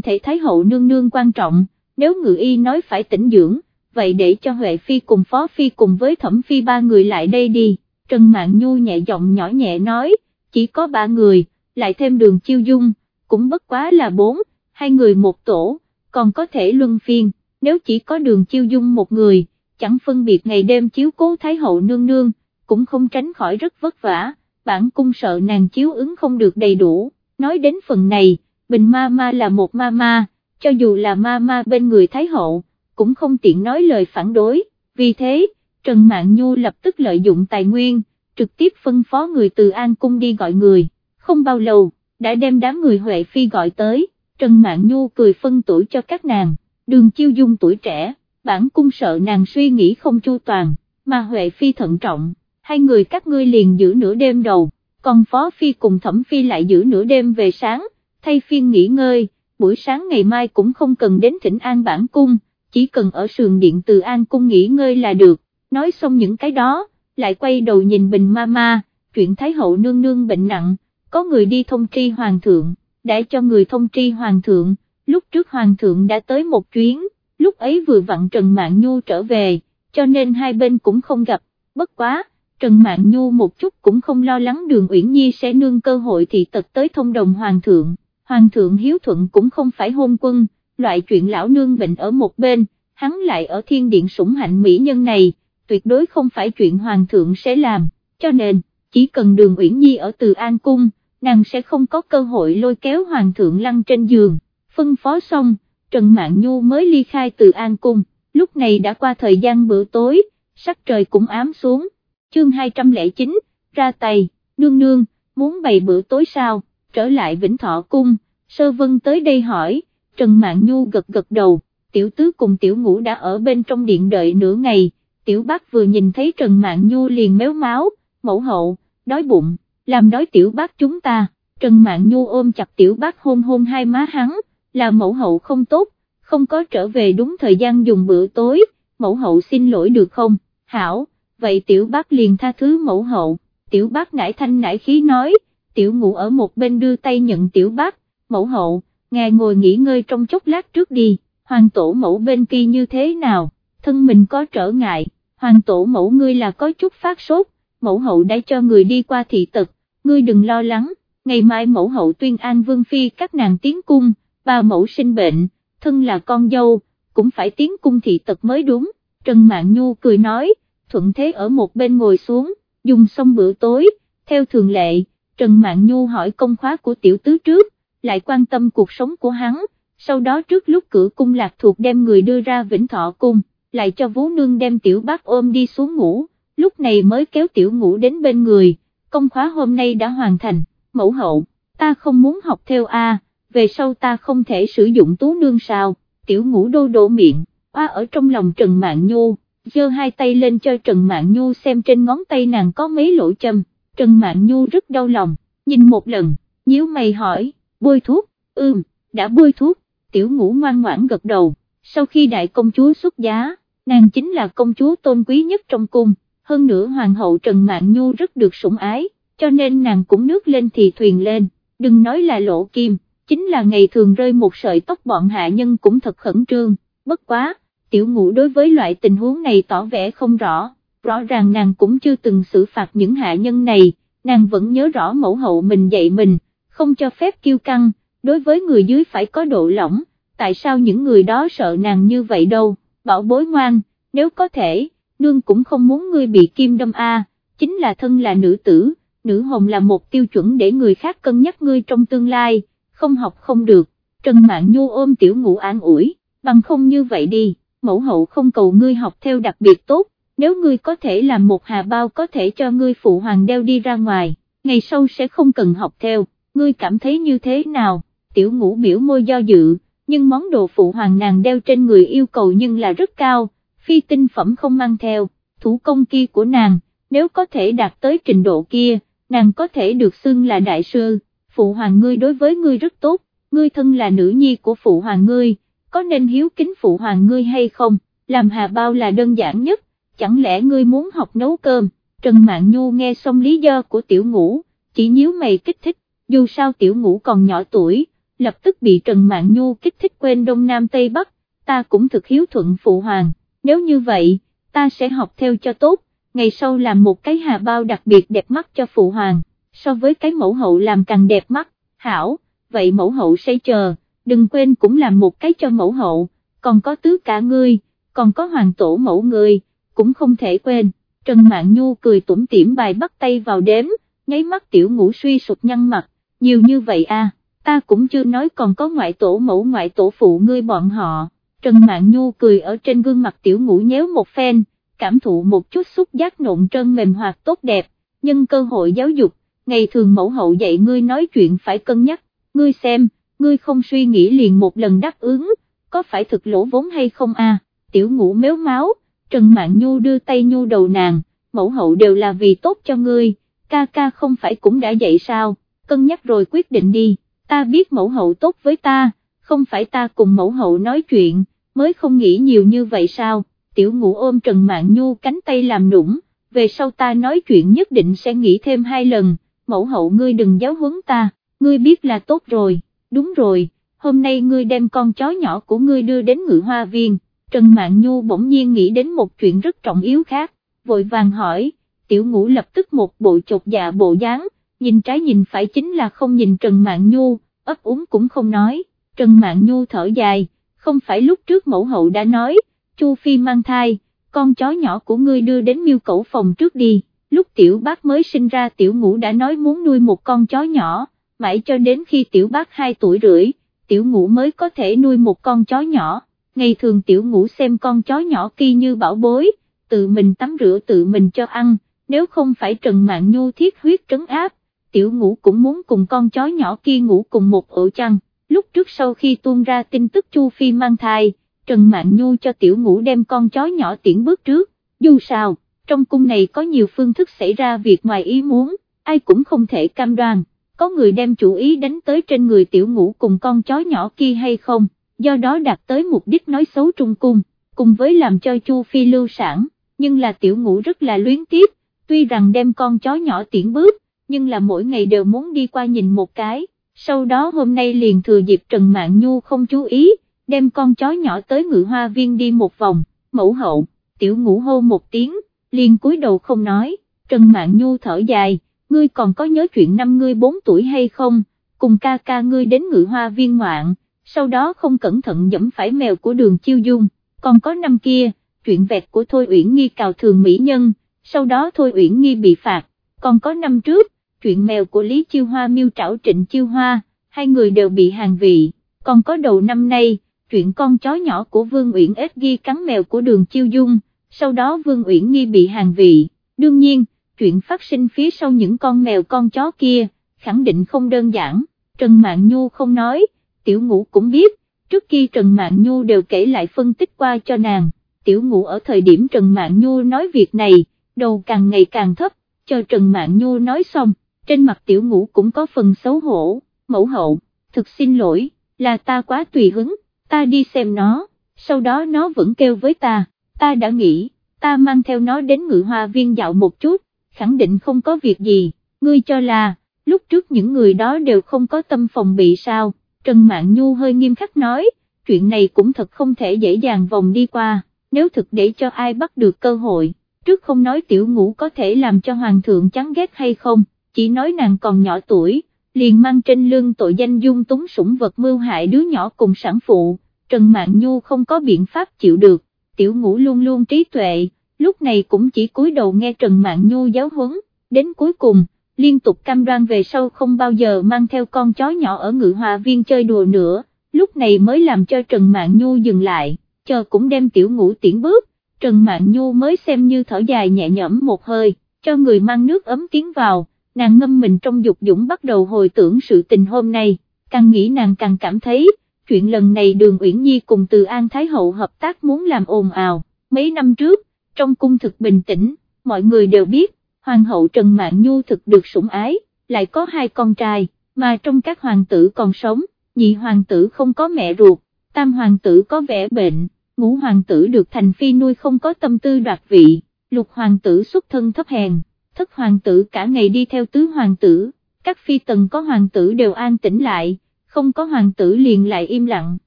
thể Thái hậu nương nương quan trọng, nếu ngự y nói phải tĩnh dưỡng, vậy để cho Huệ Phi cùng Phó Phi cùng với Thẩm Phi ba người lại đây đi, Trần Mạn Nhu nhẹ giọng nhỏ nhẹ nói, chỉ có ba người, lại thêm đường chiêu dung, cũng bất quá là bốn, hai người một tổ, còn có thể luân phiên, nếu chỉ có đường chiêu dung một người, chẳng phân biệt ngày đêm chiếu cố Thái hậu nương nương, cũng không tránh khỏi rất vất vả, bản cung sợ nàng chiếu ứng không được đầy đủ, nói đến phần này, Bình Ma Ma là một ma ma, cho dù là ma ma bên người Thái hậu, cũng không tiện nói lời phản đối, vì thế, Trần Mạn Nhu lập tức lợi dụng tài nguyên, trực tiếp phân phó người từ An Cung đi gọi người, không bao lâu, đã đem đám người Huệ Phi gọi tới, Trần Mạn Nhu cười phân tuổi cho các nàng, đường chiêu dung tuổi trẻ, bản cung sợ nàng suy nghĩ không chu toàn, mà Huệ Phi thận trọng, hai người các ngươi liền giữ nửa đêm đầu, còn Phó Phi cùng Thẩm Phi lại giữ nửa đêm về sáng, thay phiên nghỉ ngơi, buổi sáng ngày mai cũng không cần đến thỉnh an bản cung, chỉ cần ở sườn điện từ an cung nghỉ ngơi là được, nói xong những cái đó, lại quay đầu nhìn bình ma ma, chuyện Thái hậu nương nương bệnh nặng, có người đi thông tri hoàng thượng, đã cho người thông tri hoàng thượng, lúc trước hoàng thượng đã tới một chuyến, lúc ấy vừa vặn Trần Mạn Nhu trở về, cho nên hai bên cũng không gặp, bất quá, Trần Mạn Nhu một chút cũng không lo lắng đường Uyển Nhi sẽ nương cơ hội thì tật tới thông đồng hoàng thượng, hoàng thượng hiếu thuận cũng không phải hôn quân, loại chuyện lão nương bệnh ở một bên, hắn lại ở thiên điện sủng hạnh mỹ nhân này, tuyệt đối không phải chuyện hoàng thượng sẽ làm, cho nên, chỉ cần đường Uyển Nhi ở Từ An Cung, nàng sẽ không có cơ hội lôi kéo hoàng thượng lăn trên giường, phân phó xong, Trần mạng Nhu mới ly khai Từ An Cung, lúc này đã qua thời gian bữa tối, sắc trời cũng ám xuống, chương 209, ra tay, nương nương, muốn bày bữa tối sao, trở lại Vĩnh Thọ Cung, Sơ Vân tới đây hỏi, Trần Mạn Nhu gật gật đầu, tiểu tứ cùng tiểu ngũ đã ở bên trong điện đợi nửa ngày, tiểu bác vừa nhìn thấy Trần Mạn Nhu liền méo máu, mẫu hậu, đói bụng, làm đói tiểu bác chúng ta, Trần Mạn Nhu ôm chặt tiểu bác hôn hôn hai má hắn, là mẫu hậu không tốt, không có trở về đúng thời gian dùng bữa tối, mẫu hậu xin lỗi được không, hảo, vậy tiểu bác liền tha thứ mẫu hậu, tiểu bác nải thanh nải khí nói, tiểu ngủ ở một bên đưa tay nhận tiểu bác, mẫu hậu, ngài ngồi nghỉ ngơi trong chốc lát trước đi, hoàng tổ mẫu bên kia như thế nào, thân mình có trở ngại, hoàng tổ mẫu ngươi là có chút phát sốt, mẫu hậu đã cho người đi qua thị tật, ngươi đừng lo lắng, ngày mai mẫu hậu tuyên an vương phi các nàng tiến cung, bà mẫu sinh bệnh, thân là con dâu, cũng phải tiến cung thị tật mới đúng, Trần Mạn Nhu cười nói, thuận thế ở một bên ngồi xuống, dùng xong bữa tối, theo thường lệ, Trần Mạn Nhu hỏi công khóa của tiểu tứ trước, lại quan tâm cuộc sống của hắn, sau đó trước lúc cửa cung lạc thuộc đem người đưa ra Vĩnh Thọ Cung, lại cho vú nương đem tiểu bác ôm đi xuống ngủ, lúc này mới kéo tiểu ngủ đến bên người, công khóa hôm nay đã hoàn thành, mẫu hậu, ta không muốn học theo A, về sau ta không thể sử dụng tú nương sao, tiểu ngủ đô đổ miệng, A ở trong lòng Trần Mạn Nhu, giơ hai tay lên cho Trần Mạn Nhu xem trên ngón tay nàng có mấy lỗ châm, Trần Mạn Nhu rất đau lòng, nhìn một lần, nhíu mày hỏi, bôi thuốc, ưm, đã bôi thuốc, tiểu Ngũ ngoan ngoãn gật đầu, sau khi đại công chúa xuất giá, nàng chính là công chúa tôn quý nhất trong cung, hơn nữa hoàng hậu Trần Mạn Nhu rất được sủng ái, cho nên nàng cũng nước lên thì thuyền lên, đừng nói là lỗ kim, chính là ngày thường rơi một sợi tóc bọn hạ nhân cũng thật khẩn trương, bất quá, tiểu ngũ đối với loại tình huống này tỏ vẻ không rõ, rõ ràng nàng cũng chưa từng xử phạt những hạ nhân này, nàng vẫn nhớ rõ mẫu hậu mình dạy mình, không cho phép kiêu căng, đối với người dưới phải có độ lỏng, tại sao những người đó sợ nàng như vậy đâu, bảo bối ngoan, nếu có thể, nương cũng không muốn ngươi bị kim đâm a, chính là thân là nữ tử, nữ hồng là một tiêu chuẩn để người khác cân nhắc ngươi trong tương lai, không học không được, Trần Mạn Nhu ôm tiểu ngũ an ủi, bằng không như vậy đi, mẫu hậu không cầu ngươi học theo đặc biệt tốt, nếu ngươi có thể làm một hà bao có thể cho ngươi phụ hoàng đeo đi ra ngoài, ngày sau sẽ không cần học theo, ngươi cảm thấy như thế nào, tiểu ngũ biểu môi do dự, nhưng món đồ phụ hoàng nàng đeo trên người yêu cầu nhưng là rất cao, phi tinh phẩm không mang theo, thủ công kia của nàng, nếu có thể đạt tới trình độ kia, nàng có thể được xưng là đại sư, phụ hoàng ngươi đối với ngươi rất tốt, ngươi thân là nữ nhi của phụ hoàng ngươi, có nên hiếu kính phụ hoàng ngươi hay không, làm hà bao là đơn giản nhất, chẳng lẽ ngươi muốn học nấu cơm, Trần Mạn Nhu nghe xong lý do của tiểu ngũ, chỉ nhíu mày kích thích, dù sao tiểu ngũ còn nhỏ tuổi, lập tức bị Trần Mạn Nhu kích thích quên Đông Nam Tây Bắc, ta cũng thực hiếu thuận phụ hoàng, nếu như vậy, ta sẽ học theo cho tốt, ngày sau làm một cái hà bao đặc biệt đẹp mắt cho phụ hoàng, so với cái mẫu hậu làm càng đẹp mắt, hảo, vậy mẫu hậu sẽ chờ, đừng quên cũng làm một cái cho mẫu hậu, còn có tứ cả ngươi, còn có hoàng tổ mẫu ngươi, cũng không thể quên, Trần Mạn Nhu cười tủm tỉm bài bắt tay vào đếm, nháy mắt tiểu ngũ suy sụp nhăn mặt, nhiều như vậy à, ta cũng chưa nói còn có ngoại tổ mẫu ngoại tổ phụ ngươi bọn họ, Trần Mạn Nhu cười ở trên gương mặt tiểu ngũ nhéo một phen, cảm thụ một chút xúc giác nộn trơn mềm hoạt tốt đẹp, nhân cơ hội giáo dục, ngày thường mẫu hậu dạy ngươi nói chuyện phải cân nhắc, ngươi xem, ngươi không suy nghĩ liền một lần đáp ứng, có phải thực lỗ vốn hay không a? tiểu ngũ méo máu, Trần Mạn Nhu đưa tay nhu đầu nàng, mẫu hậu đều là vì tốt cho ngươi, ca ca không phải cũng đã dạy sao, cân nhắc rồi quyết định đi, ta biết mẫu hậu tốt với ta, không phải ta cùng mẫu hậu nói chuyện, mới không nghĩ nhiều như vậy sao, tiểu ngũ ôm Trần Mạn Nhu cánh tay làm nũng, về sau ta nói chuyện nhất định sẽ nghĩ thêm hai lần, mẫu hậu ngươi đừng giáo huấn ta, ngươi biết là tốt rồi, đúng rồi, hôm nay ngươi đem con chó nhỏ của ngươi đưa đến ngự hoa viên, Trần Mạn Nhu bỗng nhiên nghĩ đến một chuyện rất trọng yếu khác, vội vàng hỏi, tiểu ngũ lập tức một bộ chột dạ bộ dáng, nhìn trái nhìn phải chính là không nhìn Trần Mạn Nhu, ấp úng cũng không nói, Trần Mạn Nhu thở dài, không phải lúc trước mẫu hậu đã nói, Chu Phi mang thai, con chó nhỏ của ngươi đưa đến miêu cẩu phòng trước đi, lúc tiểu bác mới sinh ra tiểu ngũ đã nói muốn nuôi một con chó nhỏ, mãi cho đến khi tiểu bác 2 tuổi rưỡi, tiểu ngũ mới có thể nuôi một con chó nhỏ, ngày thường tiểu ngủ xem con chó nhỏ kia như bảo bối, tự mình tắm rửa tự mình cho ăn, nếu không phải Trần Mạng Nhu thiết huyết trấn áp, tiểu ngủ cũng muốn cùng con chó nhỏ kia ngủ cùng một ổ chăn, lúc trước sau khi tuôn ra tin tức Chu Phi mang thai, Trần Mạn Nhu cho tiểu ngũ đem con chó nhỏ tiễn bước trước, dù sao, trong cung này có nhiều phương thức xảy ra việc ngoài ý muốn, ai cũng không thể cam đoan, có người đem chủ ý đánh tới trên người tiểu ngũ cùng con chó nhỏ kia hay không, do đó đạt tới mục đích nói xấu trung cung, cùng với làm cho Chu Phi lưu sản, nhưng là tiểu ngũ rất là luyến tiếp, tuy rằng đem con chó nhỏ tiễn bước, nhưng là mỗi ngày đều muốn đi qua nhìn một cái, sau đó hôm nay liền thừa dịp Trần Mạn Nhu không chú ý, đem con chó nhỏ tới ngự hoa viên đi một vòng, mẫu hậu, tiểu ngũ hô một tiếng, liền cúi đầu không nói, Trần Mạn Nhu thở dài, ngươi còn có nhớ chuyện năm ngươi 4 tuổi hay không, cùng ca ca ngươi đến ngự hoa viên ngoạn, sau đó không cẩn thận dẫm phải mèo của đường chiêu dung, còn có năm kia, chuyện vẹt của Thôi Uyển Nghi cào thường mỹ nhân, sau đó Thôi Uyển Nghi bị phạt, còn có năm trước, chuyện mèo của Lý Chiêu Hoa miêu trảo Trịnh Chiêu Hoa, hai người đều bị hàng vị, còn có đầu năm nay, chuyện con chó nhỏ của Vương Uyển ếch ghi cắn mèo của đường Chiêu Dung, sau đó Vương Uyển Nghi bị hàng vị, đương nhiên, chuyện phát sinh phía sau những con mèo con chó kia, khẳng định không đơn giản, Trần Mạn Nhu không nói, tiểu ngũ cũng biết, trước khi Trần Mạn Nhu đều kể lại phân tích qua cho nàng, tiểu ngũ ở thời điểm Trần Mạn Nhu nói việc này, đầu càng ngày càng thấp, chờ Trần Mạn Nhu nói xong, trên mặt tiểu ngũ cũng có phần xấu hổ, mẫu hậu, thực xin lỗi, là ta quá tùy hứng, ta đi xem nó, sau đó nó vẫn kêu với ta, ta đã nghĩ, ta mang theo nó đến ngự hoa viên dạo một chút, khẳng định không có việc gì, ngươi cho là, lúc trước những người đó đều không có tâm phòng bị sao, Trần Mạn Nhu hơi nghiêm khắc nói, chuyện này cũng thật không thể dễ dàng vòng đi qua, nếu thực để cho ai bắt được cơ hội, trước không nói tiểu ngũ có thể làm cho hoàng thượng chán ghét hay không, chỉ nói nàng còn nhỏ tuổi, liền mang trên lưng tội danh dung túng sủng vật mưu hại đứa nhỏ cùng sản phụ, Trần Mạn Nhu không có biện pháp chịu được, tiểu ngũ luôn luôn trí tuệ, lúc này cũng chỉ cúi đầu nghe Trần Mạn Nhu giáo huấn, đến cuối cùng, liên tục cam đoan về sau không bao giờ mang theo con chó nhỏ ở ngự hòa viên chơi đùa nữa, lúc này mới làm cho Trần Mạn Nhu dừng lại, chờ cũng đem tiểu ngủ tiễn bước, Trần Mạn Nhu mới xem như thở dài nhẹ nhõm một hơi, cho người mang nước ấm tiến vào, nàng ngâm mình trong dục dũng bắt đầu hồi tưởng sự tình hôm nay, càng nghĩ nàng càng cảm thấy, chuyện lần này đường Uyển Nhi cùng từ An Thái Hậu hợp tác muốn làm ồn ào, mấy năm trước, trong cung thực bình tĩnh, mọi người đều biết, Hoàng hậu Trần Mạn Nhu thực được sủng ái, lại có hai con trai, mà trong các hoàng tử còn sống, nhị hoàng tử không có mẹ ruột, tam hoàng tử có vẻ bệnh, ngũ hoàng tử được thành phi nuôi không có tâm tư đoạt vị, lục hoàng tử xuất thân thấp hèn, thất hoàng tử cả ngày đi theo tứ hoàng tử, các phi tần có hoàng tử đều an tĩnh lại, không có hoàng tử liền lại im lặng,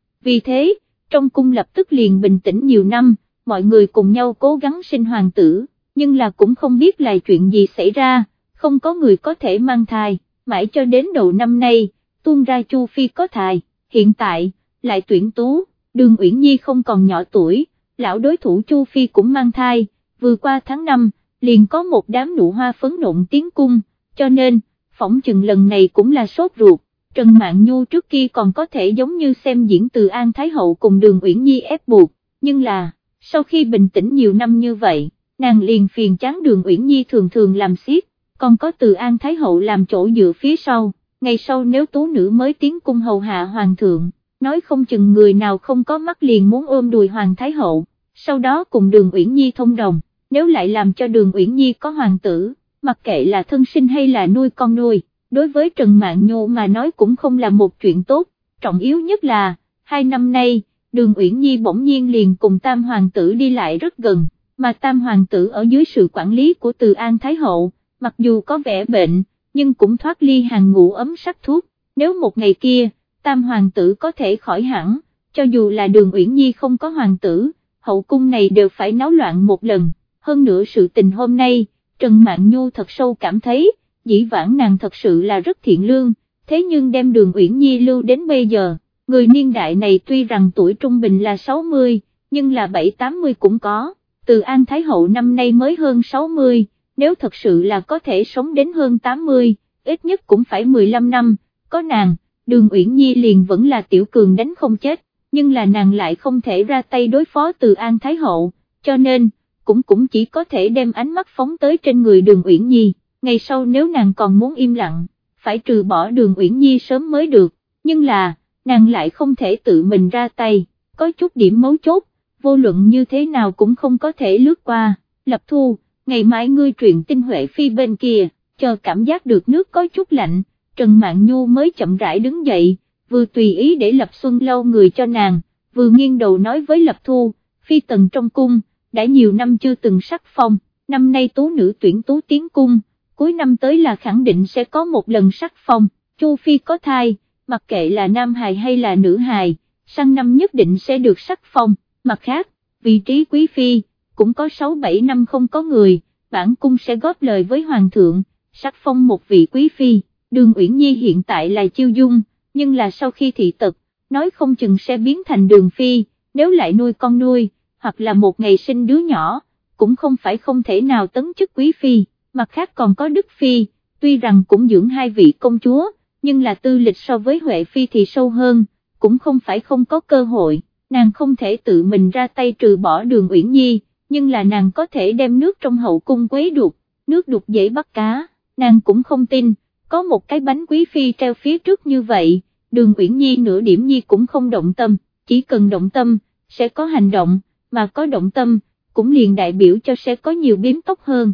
vì thế, trong cung lập tức liền bình tĩnh nhiều năm, mọi người cùng nhau cố gắng sinh hoàng tử, nhưng là cũng không biết là chuyện gì xảy ra, không có người có thể mang thai, mãi cho đến đầu năm nay, tuôn ra Chu Phi có thai, hiện tại, lại tuyển tú, đường Uyển Nhi không còn nhỏ tuổi, lão đối thủ Chu Phi cũng mang thai, vừa qua tháng 5, liền có một đám nụ hoa phấn nộn tiến cung, cho nên, phỏng chừng lần này cũng là sốt ruột, Trần Mạn Nhu trước kia còn có thể giống như xem diễn từ An Thái Hậu cùng đường Uyển Nhi ép buộc, nhưng là, sau khi bình tĩnh nhiều năm như vậy, nàng liền phiền chán đường Uyển Nhi thường thường làm xiết, còn có từ An Thái Hậu làm chỗ dựa phía sau, ngày sau nếu tú nữ mới tiến cung hầu hạ hoàng thượng, nói không chừng người nào không có mắt liền muốn ôm đùi hoàng Thái Hậu, sau đó cùng đường Uyển Nhi thông đồng, nếu lại làm cho đường Uyển Nhi có hoàng tử, mặc kệ là thân sinh hay là nuôi con nuôi, đối với Trần mạng nhô mà nói cũng không là một chuyện tốt, trọng yếu nhất là, hai năm nay, đường Uyển Nhi bỗng nhiên liền cùng tam hoàng tử đi lại rất gần, mà tam hoàng tử ở dưới sự quản lý của Từ An Thái Hậu, mặc dù có vẻ bệnh, nhưng cũng thoát ly hàng ngũ ấm sắc thuốc, nếu một ngày kia, tam hoàng tử có thể khỏi hẳn, cho dù là đường Uyển Nhi không có hoàng tử, hậu cung này đều phải náo loạn một lần, hơn nữa sự tình hôm nay, Trần Mạn Nhu thật sâu cảm thấy, dĩ vãng nàng thật sự là rất thiện lương, thế nhưng đem đường Uyển Nhi lưu đến bây giờ, người niên đại này tuy rằng tuổi trung bình là 60, nhưng là 7-80 cũng có, từ An Thái Hậu năm nay mới hơn 60, nếu thật sự là có thể sống đến hơn 80, ít nhất cũng phải 15 năm, có nàng, đường Uyển Nhi liền vẫn là tiểu cường đánh không chết, nhưng là nàng lại không thể ra tay đối phó từ An Thái Hậu, cho nên, cũng cũng chỉ có thể đem ánh mắt phóng tới trên người đường Uyển Nhi, ngày sau nếu nàng còn muốn im lặng, phải trừ bỏ đường Uyển Nhi sớm mới được, nhưng là, nàng lại không thể tự mình ra tay, có chút điểm mấu chốt, vô luận như thế nào cũng không có thể lướt qua, lập thu, ngày mai ngươi truyền tinh Huệ Phi bên kia, chờ cảm giác được nước có chút lạnh, Trần Mạn Nhu mới chậm rãi đứng dậy, vừa tùy ý để Lập Xuân lâu người cho nàng, vừa nghiêng đầu nói với Lập Thu, Phi tần trong cung, đã nhiều năm chưa từng sắc phong, năm nay tú nữ tuyển tú tiến cung, cuối năm tới là khẳng định sẽ có một lần sắc phong, Chu Phi có thai, mặc kệ là nam hài hay là nữ hài, sang năm nhất định sẽ được sắc phong, mặt khác, vị trí quý phi, cũng có 6-7 năm không có người, bản cung sẽ góp lời với hoàng thượng, sắc phong một vị quý phi, đường Uyển Nhi hiện tại là chiêu dung, nhưng là sau khi thị tật, nói không chừng sẽ biến thành đường phi, nếu lại nuôi con nuôi, hoặc là một ngày sinh đứa nhỏ, cũng không phải không thể nào tấn chức quý phi, mặt khác còn có Đức Phi, tuy rằng cũng dưỡng hai vị công chúa, nhưng là tư lịch so với Huệ Phi thì sâu hơn, cũng không phải không có cơ hội, nàng không thể tự mình ra tay trừ bỏ đường Uyển Nhi, nhưng là nàng có thể đem nước trong hậu cung quấy đục, nước đục dễ bắt cá, nàng cũng không tin, có một cái bánh quý phi treo phía trước như vậy, đường Uyển Nhi nửa điểm nhi cũng không động tâm, chỉ cần động tâm, sẽ có hành động, mà có động tâm, cũng liền đại biểu cho sẽ có nhiều biếm tóc hơn.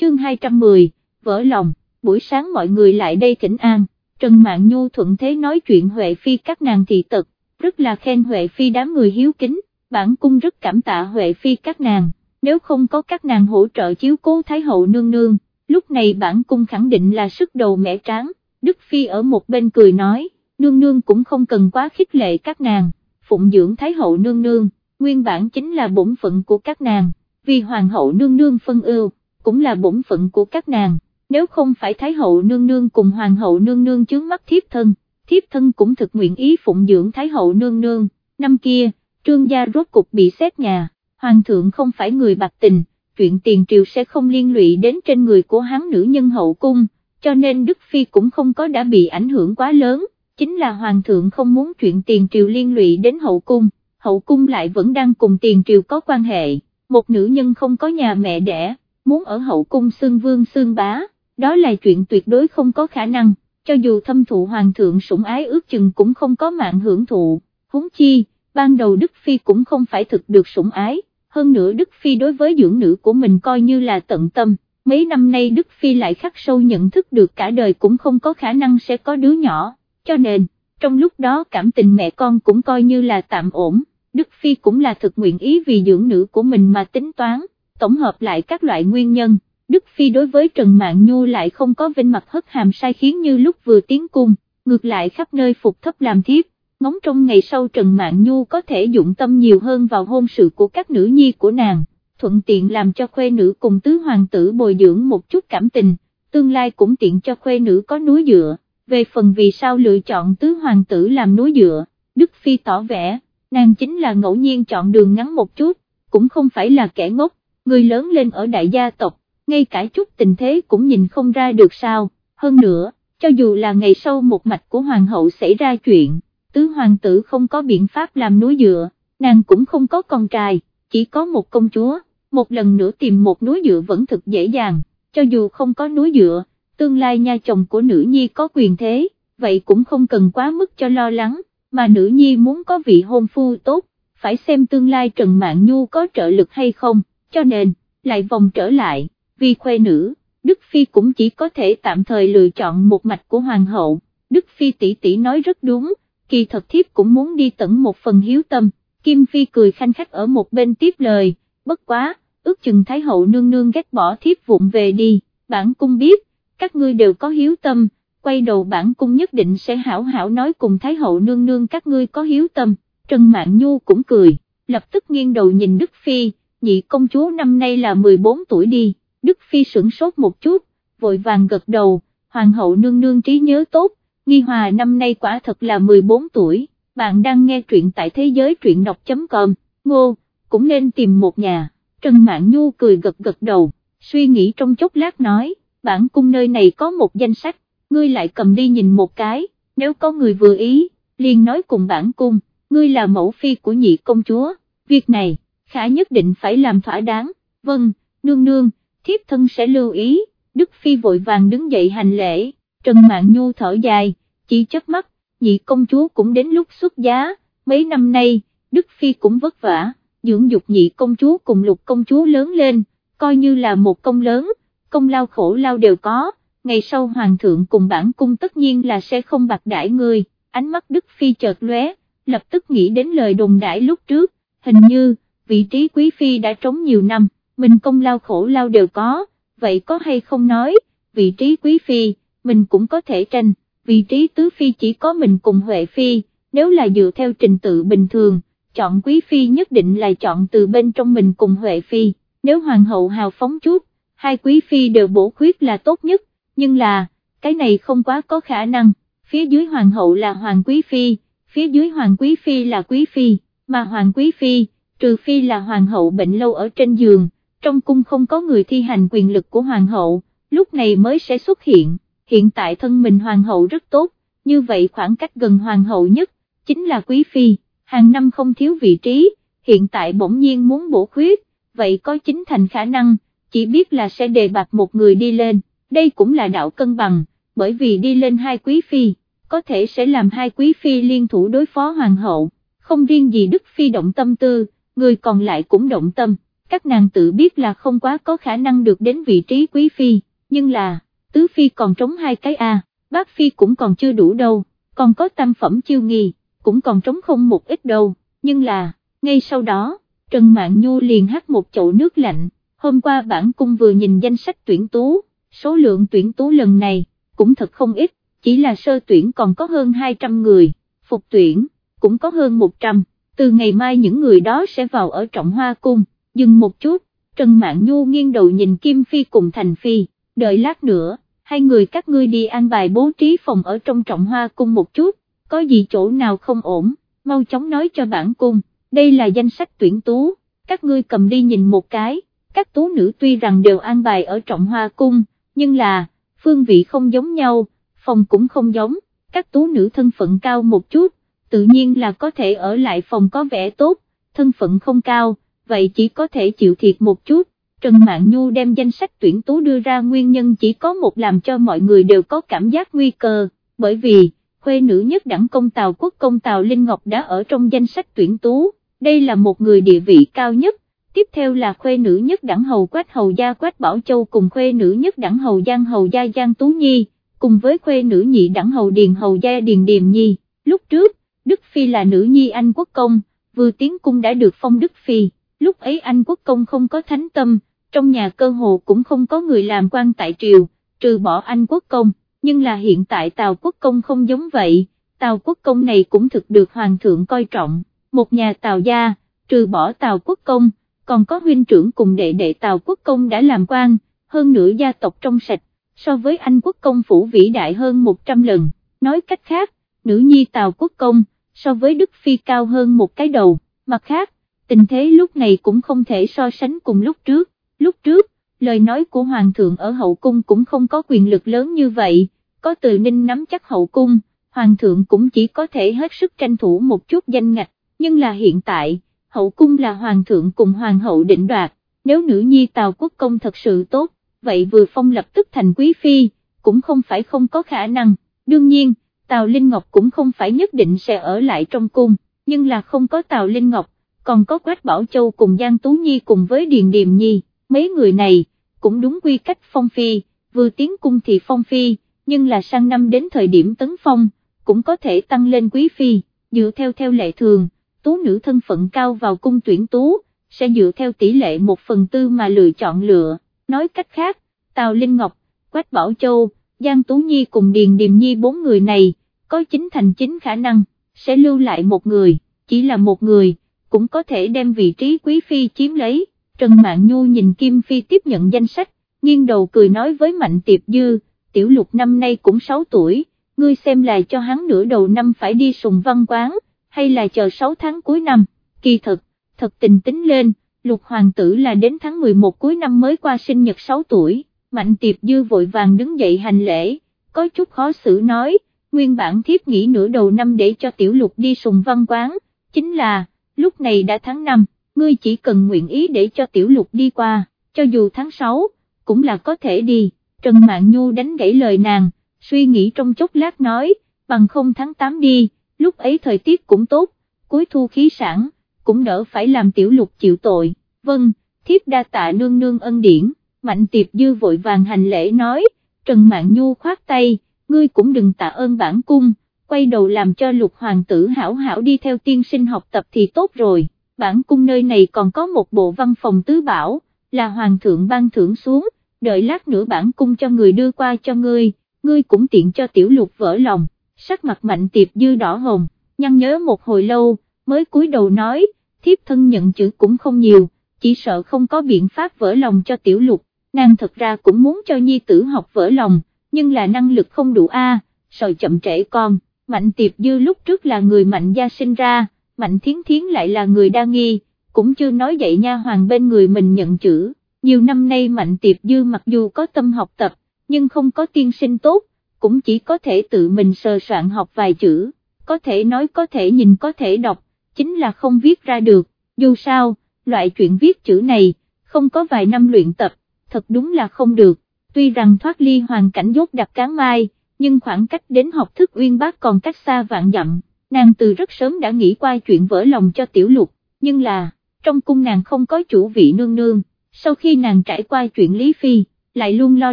Chương 210, vỡ lòng, buổi sáng mọi người lại đây thỉnh an, Trần Mạn Nhu thuận thế nói chuyện Huệ Phi các nàng thị tật, rất là khen Huệ Phi đám người hiếu kính, bản cung rất cảm tạ Huệ Phi các nàng, nếu không có các nàng hỗ trợ chiếu cố Thái Hậu nương nương, lúc này bản cung khẳng định là sức đầu mẻ tráng, Đức Phi ở một bên cười nói, nương nương cũng không cần quá khích lệ các nàng, phụng dưỡng Thái Hậu nương nương, nguyên bản chính là bổn phận của các nàng, vì Hoàng hậu nương nương phân ưu, cũng là bổn phận của các nàng, nếu không phải Thái hậu nương nương cùng Hoàng hậu nương nương chướng mắt thiếp thân, thiếp thân cũng thực nguyện ý phụng dưỡng Thái hậu nương nương, năm kia, trương gia rốt cục bị xét nhà, Hoàng thượng không phải người bạc tình, chuyện tiền triều sẽ không liên lụy đến trên người của hắn nữ nhân hậu cung, cho nên Đức Phi cũng không có đã bị ảnh hưởng quá lớn, chính là Hoàng thượng không muốn chuyện tiền triều liên lụy đến hậu cung, hậu cung lại vẫn đang cùng tiền triều có quan hệ, một nữ nhân không có nhà mẹ đẻ, muốn ở hậu cung xương vương xương bá, đó là chuyện tuyệt đối không có khả năng, cho dù thâm thụ hoàng thượng sủng ái ước chừng cũng không có mạng hưởng thụ, huống chi, ban đầu Đức Phi cũng không phải thực được sủng ái, hơn nữa Đức Phi đối với dưỡng nữ của mình coi như là tận tâm, mấy năm nay Đức Phi lại khắc sâu nhận thức được cả đời cũng không có khả năng sẽ có đứa nhỏ, cho nên, trong lúc đó cảm tình mẹ con cũng coi như là tạm ổn. Đức Phi cũng là thực nguyện ý vì dưỡng nữ của mình mà tính toán, tổng hợp lại các loại nguyên nhân, Đức Phi đối với Trần Mạn Nhu lại không có vinh mặt hất hàm sai khiến như lúc vừa tiến cung, ngược lại khắp nơi phục thấp làm thiếp, ngóng trong ngày sau Trần Mạn Nhu có thể dụng tâm nhiều hơn vào hôn sự của các nữ nhi của nàng, thuận tiện làm cho khuê nữ cùng tứ hoàng tử bồi dưỡng một chút cảm tình, tương lai cũng tiện cho khuê nữ có núi dựa, về phần vì sao lựa chọn tứ hoàng tử làm núi dựa, Đức Phi tỏ vẻ nàng chính là ngẫu nhiên chọn đường ngắn một chút, cũng không phải là kẻ ngốc, người lớn lên ở đại gia tộc, ngay cả chút tình thế cũng nhìn không ra được sao, hơn nữa, cho dù là ngày sau một mạch của hoàng hậu xảy ra chuyện, tứ hoàng tử không có biện pháp làm núi dựa, nàng cũng không có con trai, chỉ có một công chúa, một lần nữa tìm một núi dựa vẫn thực dễ dàng, cho dù không có núi dựa, tương lai nha chồng của nữ nhi có quyền thế, vậy cũng không cần quá mức cho lo lắng, mà nữ nhi muốn có vị hôn phu tốt, phải xem tương lai Trần Mạn Nhu có trợ lực hay không, cho nên, lại vòng trở lại, vì khuê nữ, Đức Phi cũng chỉ có thể tạm thời lựa chọn một mạch của Hoàng hậu, Đức Phi tỷ tỷ nói rất đúng, kỳ thật thiếp cũng muốn đi tận một phần hiếu tâm, Kim Phi cười khanh khách ở một bên tiếp lời, bất quá, ước chừng Thái hậu nương nương ghét bỏ thiếp vụng về đi, bản cung biết, các ngươi đều có hiếu tâm, quay đầu bản cung nhất định sẽ hảo hảo nói cùng Thái hậu nương nương các ngươi có hiếu tâm, Trần Mạn Nhu cũng cười, lập tức nghiêng đầu nhìn Đức Phi, nhị công chúa năm nay là 14 tuổi đi, Đức Phi sửng sốt một chút, vội vàng gật đầu, Hoàng hậu nương nương trí nhớ tốt, nghi hòa năm nay quả thật là 14 tuổi, bạn đang nghe truyện tại thế giới truyện đọc.com, ngô, cũng nên tìm một nhà, Trần Mạn Nhu cười gật gật đầu, suy nghĩ trong chốc lát nói, bản cung nơi này có một danh sách, ngươi lại cầm đi nhìn một cái, nếu có người vừa ý, liền nói cùng bản cung, ngươi là mẫu phi của nhị công chúa, việc này, khả nhất định phải làm thỏa đáng, vâng, nương nương, thiếp thân sẽ lưu ý, Đức Phi vội vàng đứng dậy hành lễ, Trần Mạn Nhu thở dài, chỉ chớp mắt, nhị công chúa cũng đến lúc xuất giá, mấy năm nay, Đức Phi cũng vất vả, dưỡng dục nhị công chúa cùng lục công chúa lớn lên, coi như là một công lớn, công lao khổ lao đều có ngày sau hoàng thượng cùng bản cung tất nhiên là sẽ không bạc đãi người, ánh mắt Đức Phi chợt lóe, lập tức nghĩ đến lời đồn đãi lúc trước, hình như, vị trí quý phi đã trống nhiều năm, mình công lao khổ lao đều có, vậy có hay không nói, vị trí quý phi, mình cũng có thể tranh, vị trí tứ phi chỉ có mình cùng Huệ phi, nếu là dựa theo trình tự bình thường, chọn quý phi nhất định là chọn từ bên trong mình cùng Huệ phi, nếu hoàng hậu hào phóng chút, hai quý phi đều bổ khuyết là tốt nhất, nhưng là, cái này không quá có khả năng, phía dưới hoàng hậu là hoàng quý phi, phía dưới hoàng quý phi là quý phi, mà hoàng quý phi, trừ phi là hoàng hậu bệnh lâu ở trên giường, trong cung không có người thi hành quyền lực của hoàng hậu, lúc này mới sẽ xuất hiện, hiện tại thân mình hoàng hậu rất tốt, như vậy khoảng cách gần hoàng hậu nhất, chính là quý phi, hàng năm không thiếu vị trí, hiện tại bỗng nhiên muốn bổ khuyết, vậy có chính thành khả năng, chỉ biết là sẽ đề bạt một người đi lên, đây cũng là đạo cân bằng, bởi vì đi lên hai quý phi, có thể sẽ làm hai quý phi liên thủ đối phó hoàng hậu, không riêng gì Đức Phi động tâm tư, người còn lại cũng động tâm, các nàng tự biết là không quá có khả năng được đến vị trí quý phi, nhưng là, tứ phi còn trống hai cái A, bác phi cũng còn chưa đủ đâu, còn có tam phẩm chiêu nghi, cũng còn trống không một ít đâu, nhưng là, ngay sau đó, Trần Mạn Nhu liền hát một chậu nước lạnh, hôm qua bản cung vừa nhìn danh sách tuyển tú, số lượng tuyển tú lần này, cũng thật không ít, chỉ là sơ tuyển còn có hơn 200 người, phục tuyển, cũng có hơn 100, từ ngày mai những người đó sẽ vào ở trọng hoa cung, dừng một chút, Trần Mạn Nhu nghiêng đầu nhìn Kim Phi cùng Thành Phi, đợi lát nữa, hai người các ngươi đi an bài bố trí phòng ở trong trọng hoa cung một chút, có gì chỗ nào không ổn, mau chóng nói cho bản cung, đây là danh sách tuyển tú, các ngươi cầm đi nhìn một cái, các tú nữ tuy rằng đều an bài ở trọng hoa cung, nhưng là, phương vị không giống nhau, phòng cũng không giống, các tú nữ thân phận cao một chút, tự nhiên là có thể ở lại phòng có vẻ tốt, thân phận không cao, vậy chỉ có thể chịu thiệt một chút. Trần Mạn Nhu đem danh sách tuyển tú đưa ra nguyên nhân chỉ có một làm cho mọi người đều có cảm giác nguy cơ, bởi vì, khuê nữ nhất đẳng công tàu quốc công tàu Linh Ngọc đã ở trong danh sách tuyển tú, đây là một người địa vị cao nhất, tiếp theo là khuê nữ nhất đẳng hầu quách hầu gia quách bảo châu cùng khuê nữ nhất đẳng hầu giang hầu gia giang tú nhi, cùng với khuê nữ nhị đẳng hầu điền hầu gia điền điềm nhi, lúc trước, Đức Phi là nữ nhi anh quốc công, vừa tiến cung đã được phong Đức Phi, lúc ấy anh quốc công không có thánh tâm, trong nhà cơ hồ cũng không có người làm quan tại triều, trừ bỏ anh quốc công, nhưng là hiện tại Tào quốc công không giống vậy, Tào quốc công này cũng thực được hoàng thượng coi trọng, một nhà Tào gia, trừ bỏ Tào quốc công, còn có huynh trưởng cùng đệ đệ Tào quốc công đã làm quan, hơn nữa gia tộc trong sạch, so với anh quốc công phủ vĩ đại hơn 100 lần, nói cách khác, nữ nhi Tào quốc công, so với Đức Phi cao hơn một cái đầu, mặt khác, tình thế lúc này cũng không thể so sánh cùng lúc trước, lúc trước, lời nói của Hoàng thượng ở hậu cung cũng không có quyền lực lớn như vậy, có từ ninh nắm chắc hậu cung, Hoàng thượng cũng chỉ có thể hết sức tranh thủ một chút danh ngạch, nhưng là hiện tại, hậu cung là Hoàng thượng cùng Hoàng hậu định đoạt, nếu nữ nhi Tào Quốc Công thật sự tốt, vậy vừa phong lập tức thành quý phi, cũng không phải không có khả năng, đương nhiên, Tào Linh Ngọc cũng không phải nhất định sẽ ở lại trong cung, nhưng là không có Tào Linh Ngọc, còn có Quách Bảo Châu cùng Giang Tú Nhi cùng với Điền Điềm Nhi, mấy người này, cũng đúng quy cách phong phi, vừa tiến cung thì phong phi, nhưng là sang năm đến thời điểm tấn phong, cũng có thể tăng lên quý phi, dựa theo theo lệ thường, tú nữ thân phận cao vào cung tuyển tú, sẽ dựa theo tỷ lệ một phần tư mà lựa chọn lựa, nói cách khác, Tào Linh Ngọc, Quách Bảo Châu, Giang Tú Nhi cùng Điền Điềm Nhi bốn người này, có chính thành chính khả năng, sẽ lưu lại một người, chỉ là một người, cũng có thể đem vị trí quý phi chiếm lấy, Trần Mạn Nhu nhìn Kim Phi tiếp nhận danh sách, nghiêng đầu cười nói với Mạnh Tiệp Dư, tiểu lục năm nay cũng 6 tuổi, ngươi xem là cho hắn nửa đầu năm phải đi sùng văn quán, hay là chờ 6 tháng cuối năm, kỳ thật, thật tình tính lên, lục hoàng tử là đến tháng 11 cuối năm mới qua sinh nhật 6 tuổi. Mạnh tiệp dư vội vàng đứng dậy hành lễ, có chút khó xử nói, nguyên bản thiếp nghĩ nửa đầu năm để cho tiểu lục đi sùng văn quán, chính là, lúc này đã tháng 5, ngươi chỉ cần nguyện ý để cho tiểu lục đi qua, cho dù tháng 6, cũng là có thể đi, Trần Mạn Nhu đánh gãy lời nàng, suy nghĩ trong chốc lát nói, bằng không tháng 8 đi, lúc ấy thời tiết cũng tốt, cuối thu khí sản, cũng đỡ phải làm tiểu lục chịu tội, vâng, thiếp đa tạ nương nương ân điển. Mạnh tiệp dư vội vàng hành lễ nói, Trần Mạn Nhu khoát tay, ngươi cũng đừng tạ ơn bản cung, quay đầu làm cho lục hoàng tử hảo hảo đi theo tiên sinh học tập thì tốt rồi, bản cung nơi này còn có một bộ văn phòng tứ bảo, là hoàng thượng ban thưởng xuống, đợi lát nữa bản cung cho người đưa qua cho ngươi, ngươi cũng tiện cho tiểu lục vỡ lòng, sắc mặt mạnh tiệp dư đỏ hồng, nhăn nhớ một hồi lâu, mới cúi đầu nói, thiếp thân nhận chữ cũng không nhiều, chỉ sợ không có biện pháp vỡ lòng cho tiểu lục, nàng thật ra cũng muốn cho nhi tử học vỡ lòng, nhưng là năng lực không đủ a, sợ chậm trễ con, mạnh tiệp dư lúc trước là người mạnh gia sinh ra, mạnh thiến thiến lại là người đa nghi, cũng chưa nói dạy nha hoàng bên người mình nhận chữ, nhiều năm nay Mạnh Tiệp Dư mặc dù có tâm học tập, nhưng không có tiên sinh tốt, cũng chỉ có thể tự mình sờ soạn học vài chữ, có thể nói có thể nhìn có thể đọc, chính là không viết ra được, dù sao, loại chuyện viết chữ này, không có vài năm luyện tập, thật đúng là không được, tuy rằng thoát ly hoàn cảnh dốt đặc cán mai, nhưng khoảng cách đến học thức uyên bác còn cách xa vạn dặm, nàng từ rất sớm đã nghĩ qua chuyện vỡ lòng cho tiểu lục, nhưng là, trong cung nàng không có chủ vị nương nương, sau khi nàng trải qua chuyện Lý Phi, lại luôn lo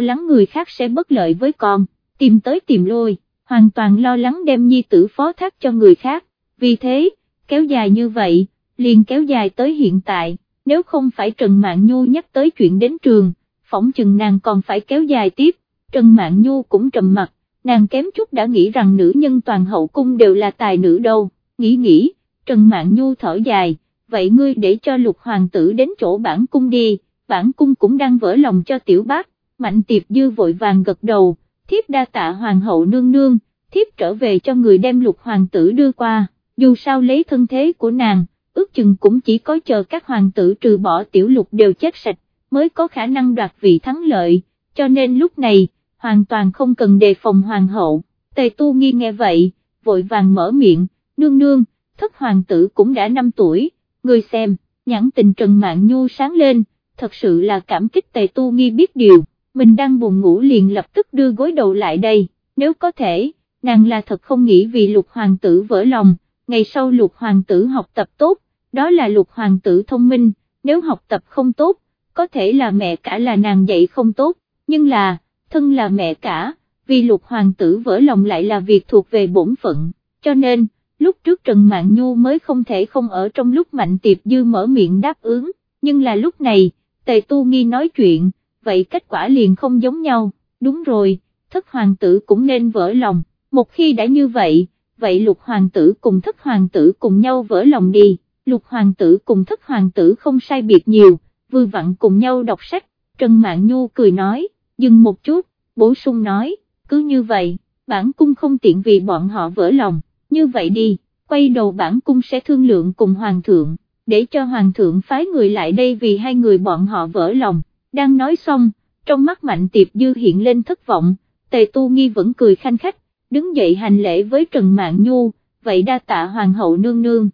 lắng người khác sẽ bất lợi với con, tìm tới tìm lôi, hoàn toàn lo lắng đem nhi tử phó thác cho người khác, vì thế, kéo dài như vậy, liền kéo dài tới hiện tại, nếu không phải Trần mạng Nhu nhắc tới chuyện đến trường, phỏng chừng nàng còn phải kéo dài tiếp, Trần mạng Nhu cũng trầm mặt, nàng kém chút đã nghĩ rằng nữ nhân toàn hậu cung đều là tài nữ đâu, nghĩ nghĩ, Trần Mạn Nhu thở dài, vậy ngươi để cho lục hoàng tử đến chỗ bản cung đi, bản cung cũng đang vỡ lòng cho tiểu bác, mạnh tiệp dư vội vàng gật đầu, thiếp đa tạ hoàng hậu nương nương, thiếp trở về cho người đem lục hoàng tử đưa qua, dù sao lấy thân thế của nàng, ước chừng cũng chỉ có chờ các hoàng tử trừ bỏ tiểu lục đều chết sạch, mới có khả năng đoạt vị thắng lợi, cho nên lúc này, hoàn toàn không cần đề phòng hoàng hậu, tề tu nghi nghe vậy, vội vàng mở miệng, nương nương, thất hoàng tử cũng đã 5 tuổi, người xem, nhãn tình Trần Mạng Nhu sáng lên, thật sự là cảm kích tề tu nghi biết điều, mình đang buồn ngủ liền lập tức đưa gối đầu lại đây, nếu có thể, nàng là thật không nghĩ vì lục hoàng tử vỡ lòng, ngày sau lục hoàng tử học tập tốt, đó là lục hoàng tử thông minh, nếu học tập không tốt, có thể là mẹ cả là nàng dạy không tốt, nhưng là, thân là mẹ cả, vì lục hoàng tử vỡ lòng lại là việc thuộc về bổn phận, cho nên, lúc trước Trần mạng Nhu mới không thể không ở trong lúc Mạnh Tiệp Dư mở miệng đáp ứng, nhưng là lúc này, Tề Tu Nghi nói chuyện, vậy kết quả liền không giống nhau, đúng rồi, thất hoàng tử cũng nên vỡ lòng, một khi đã như vậy, vậy lục hoàng tử cùng thất hoàng tử cùng nhau vỡ lòng đi, lục hoàng tử cùng thất hoàng tử không sai biệt nhiều, vừa vặn cùng nhau đọc sách, Trần mạng Nhu cười nói, dừng một chút, bổ sung nói, cứ như vậy, bản cung không tiện vì bọn họ vỡ lòng, như vậy đi, quay đầu bản cung sẽ thương lượng cùng hoàng thượng, để cho hoàng thượng phái người lại đây vì hai người bọn họ vỡ lòng, đang nói xong, trong mắt mạnh tiệp dư hiện lên thất vọng, tề tu nghi vẫn cười khanh khách, đứng dậy hành lễ với Trần mạng Nhu, vậy đa tạ hoàng hậu nương nương.